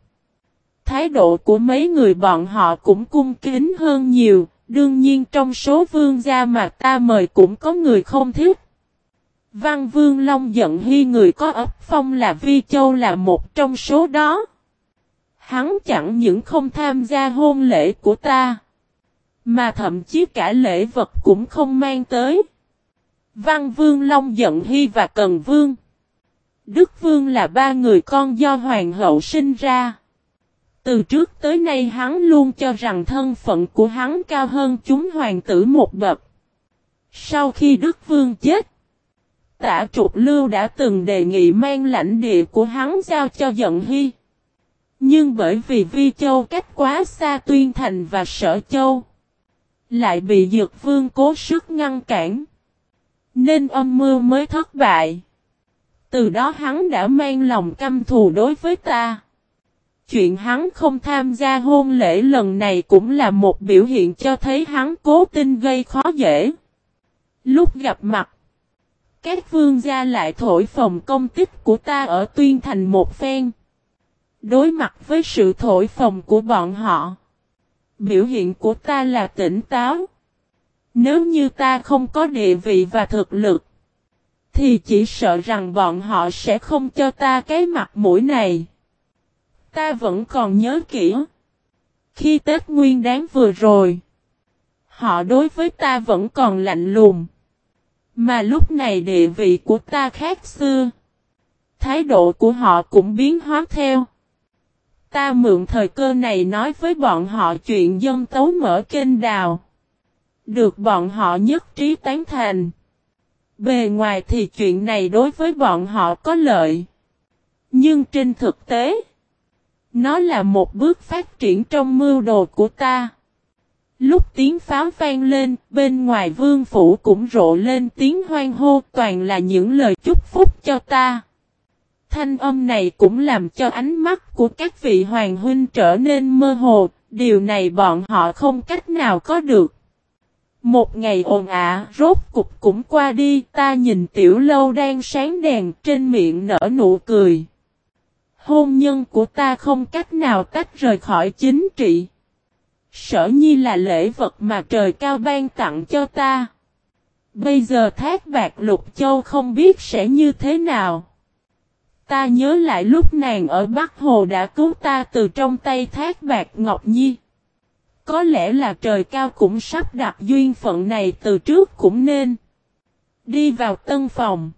Thái độ của mấy người bọn họ cũng cung kính hơn nhiều, đương nhiên trong số vương gia mà ta mời cũng có người không thích. Văn Vương Long giận hy người có ấp phong là Vi Châu là một trong số đó. Hắn chẳng những không tham gia hôn lễ của ta. Mà thậm chí cả lễ vật cũng không mang tới. Văn Vương Long giận hy và Cần Vương. Đức Vương là ba người con do Hoàng hậu sinh ra. Từ trước tới nay hắn luôn cho rằng thân phận của hắn cao hơn chúng hoàng tử một bậc. Sau khi Đức Vương chết, Tả trục lưu đã từng đề nghị mang lãnh địa của hắn giao cho giận hy. Nhưng bởi vì Vi Châu cách quá xa Tuyên Thành và Sở Châu. Lại bị dược vương cố sức ngăn cản. Nên âm mưu mới thất bại. Từ đó hắn đã mang lòng căm thù đối với ta. Chuyện hắn không tham gia hôn lễ lần này cũng là một biểu hiện cho thấy hắn cố tình gây khó dễ. Lúc gặp mặt, các vương gia lại thổi phồng công tích của ta ở tuyên thành một phen. Đối mặt với sự thổi phồng của bọn họ, biểu hiện của ta là tỉnh táo. Nếu như ta không có địa vị và thực lực, thì chỉ sợ rằng bọn họ sẽ không cho ta cái mặt mũi này. Ta vẫn còn nhớ kỹ. Khi Tết Nguyên đáng vừa rồi, họ đối với ta vẫn còn lạnh lùng. Mà lúc này địa vị của ta khác xưa. Thái độ của họ cũng biến hóa theo. Ta mượn thời cơ này nói với bọn họ chuyện dân tấu mở kênh đào. Được bọn họ nhất trí tán thành. Bề ngoài thì chuyện này đối với bọn họ có lợi. Nhưng trên thực tế, nó là một bước phát triển trong mưu đồ của ta. Lúc tiếng pháo vang lên, bên ngoài vương phủ cũng rộ lên tiếng hoang hô toàn là những lời chúc phúc cho ta. Thanh âm này cũng làm cho ánh mắt của các vị hoàng huynh trở nên mơ hồ, điều này bọn họ không cách nào có được. Một ngày ồn ả, rốt cục cũng qua đi, ta nhìn tiểu lâu đang sáng đèn trên miệng nở nụ cười. Hôn nhân của ta không cách nào tách rời khỏi chính trị. Sở nhi là lễ vật mà trời cao ban tặng cho ta. Bây giờ thác bạc lục châu không biết sẽ như thế nào. Ta nhớ lại lúc nàng ở Bắc Hồ đã cứu ta từ trong tay thác bạc Ngọc Nhi. Có lẽ là trời cao cũng sắp đặt duyên phận này từ trước cũng nên. Đi vào tân phòng.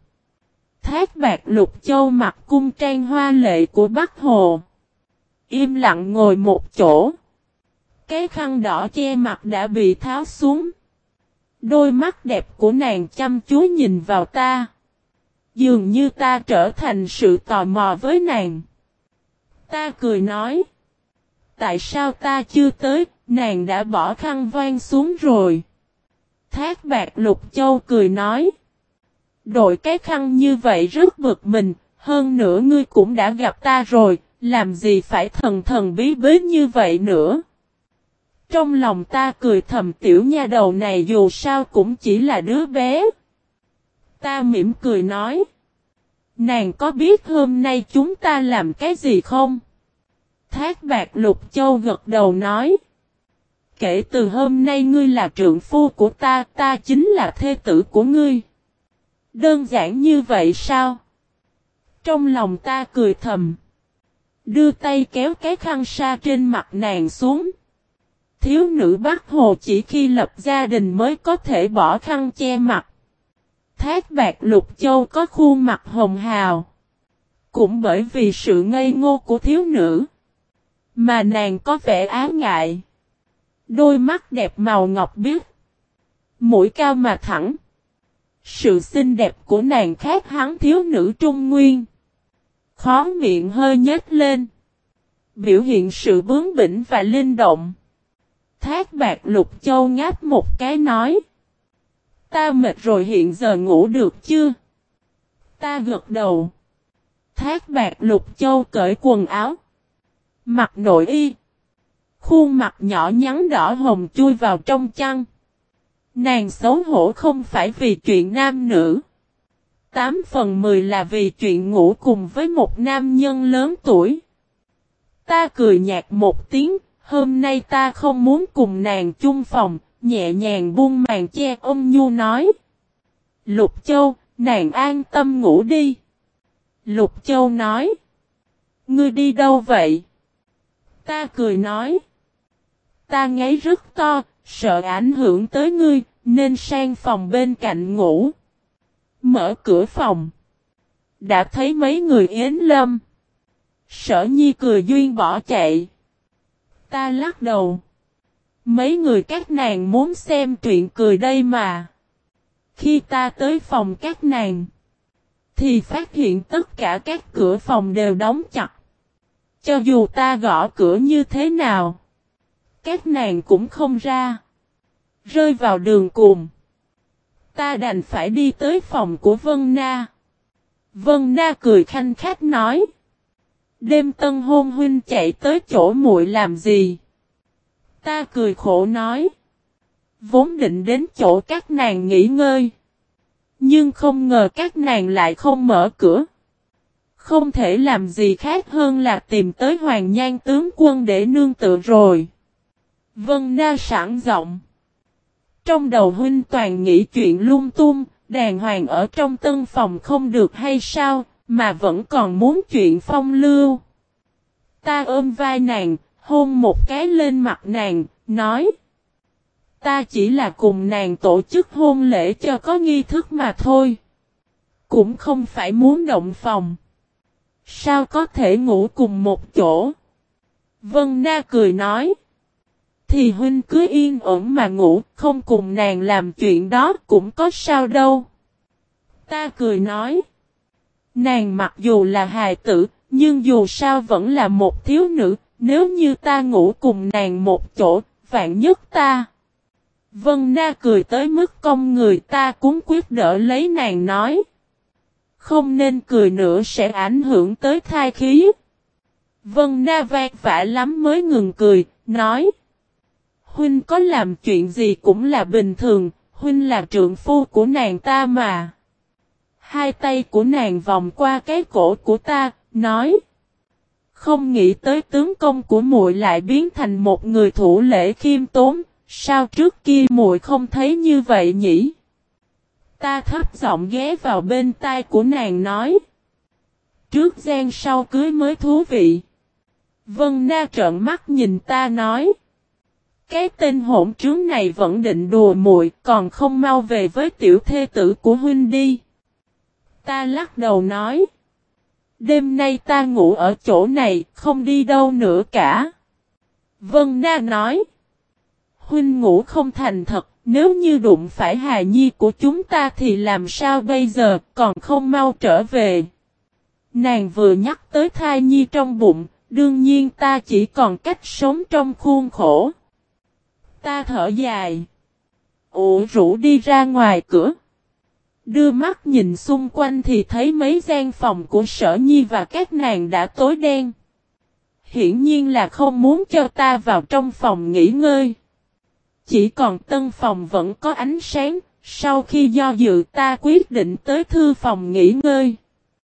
Thác bạc lục châu mặc cung trang hoa lệ của Bắc Hồ. Im lặng ngồi một chỗ. Cái khăn đỏ che mặt đã bị tháo xuống. Đôi mắt đẹp của nàng chăm chú nhìn vào ta. Dường như ta trở thành sự tò mò với nàng. Ta cười nói. Tại sao ta chưa tới, nàng đã bỏ khăn voan xuống rồi. Thác bạc lục châu cười nói. Đội cái khăn như vậy rất bực mình, hơn nữa ngươi cũng đã gặp ta rồi, làm gì phải thần thần bí bí như vậy nữa. Trong lòng ta cười thầm tiểu nha đầu này dù sao cũng chỉ là đứa bé. Ta mỉm cười nói. Nàng có biết hôm nay chúng ta làm cái gì không? Thác bạc lục châu gật đầu nói. Kể từ hôm nay ngươi là trượng phu của ta, ta chính là thê tử của ngươi. Đơn giản như vậy sao? Trong lòng ta cười thầm. Đưa tay kéo cái khăn sa trên mặt nàng xuống. Thiếu nữ Bắc Hồ chỉ khi lập gia đình mới có thể bỏ khăn che mặt. Thác bạc lục châu có khuôn mặt hồng hào. Cũng bởi vì sự ngây ngô của thiếu nữ. Mà nàng có vẻ á ngại. Đôi mắt đẹp màu ngọc biếc. Mũi cao mà thẳng. Sự xinh đẹp của nàng khác hắn thiếu nữ trung nguyên. Khó miệng hơi nhếch lên. Biểu hiện sự bướng bỉnh và linh động. Thác bạc lục châu ngáp một cái nói. Ta mệt rồi hiện giờ ngủ được chưa? Ta gật đầu. Thác bạc lục châu cởi quần áo. Mặc nội y. Khuôn mặt nhỏ nhắn đỏ hồng chui vào trong chăn. Nàng xấu hổ không phải vì chuyện nam nữ. Tám phần mười là vì chuyện ngủ cùng với một nam nhân lớn tuổi. Ta cười nhạt một tiếng, hôm nay ta không muốn cùng nàng chung phòng, nhẹ nhàng buông màn che ông Nhu nói. Lục Châu, nàng an tâm ngủ đi. Lục Châu nói. Ngươi đi đâu vậy? Ta cười nói. Ta ngáy rất to, sợ ảnh hưởng tới ngươi, nên sang phòng bên cạnh ngủ. Mở cửa phòng. Đã thấy mấy người yến lâm. Sở nhi cười duyên bỏ chạy. Ta lắc đầu. Mấy người các nàng muốn xem truyện cười đây mà. Khi ta tới phòng các nàng. Thì phát hiện tất cả các cửa phòng đều đóng chặt. Cho dù ta gõ cửa như thế nào. Các nàng cũng không ra. Rơi vào đường cùng. Ta đành phải đi tới phòng của Vân Na. Vân Na cười khanh khách nói. Đêm tân hôn huynh chạy tới chỗ muội làm gì? Ta cười khổ nói. Vốn định đến chỗ các nàng nghỉ ngơi. Nhưng không ngờ các nàng lại không mở cửa. Không thể làm gì khác hơn là tìm tới Hoàng Nhan tướng quân để nương tựa rồi. Vân Na sẵn giọng. Trong đầu huynh toàn nghĩ chuyện lung tung, đàng hoàng ở trong tân phòng không được hay sao, mà vẫn còn muốn chuyện phong lưu. Ta ôm vai nàng, hôn một cái lên mặt nàng, nói. Ta chỉ là cùng nàng tổ chức hôn lễ cho có nghi thức mà thôi. Cũng không phải muốn động phòng. Sao có thể ngủ cùng một chỗ? Vân Na cười nói. Thì huynh cứ yên ổn mà ngủ, không cùng nàng làm chuyện đó cũng có sao đâu. Ta cười nói. Nàng mặc dù là hài tử, nhưng dù sao vẫn là một thiếu nữ, nếu như ta ngủ cùng nàng một chỗ, vạn nhất ta. Vân Na cười tới mức công người ta cũng quyết đỡ lấy nàng nói. Không nên cười nữa sẽ ảnh hưởng tới thai khí. Vân Na vang vả lắm mới ngừng cười, nói. Huynh có làm chuyện gì cũng là bình thường, Huynh là trượng phu của nàng ta mà. Hai tay của nàng vòng qua cái cổ của ta, nói. Không nghĩ tới tướng công của muội lại biến thành một người thủ lễ khiêm tốn, sao trước kia muội không thấy như vậy nhỉ? Ta thấp giọng ghé vào bên tai của nàng nói. Trước gian sau cưới mới thú vị. Vân Na trợn mắt nhìn ta nói. Cái tên hỗn trướng này vẫn định đùa muội, còn không mau về với tiểu thê tử của huynh đi. Ta lắc đầu nói. Đêm nay ta ngủ ở chỗ này, không đi đâu nữa cả. Vân Na nói. Huynh ngủ không thành thật, nếu như đụng phải hà nhi của chúng ta thì làm sao bây giờ, còn không mau trở về. Nàng vừa nhắc tới thai nhi trong bụng, đương nhiên ta chỉ còn cách sống trong khuôn khổ. Ta thở dài. Ủ rũ đi ra ngoài cửa. Đưa mắt nhìn xung quanh thì thấy mấy gian phòng của sở nhi và các nàng đã tối đen. Hiển nhiên là không muốn cho ta vào trong phòng nghỉ ngơi. Chỉ còn tân phòng vẫn có ánh sáng, sau khi do dự ta quyết định tới thư phòng nghỉ ngơi.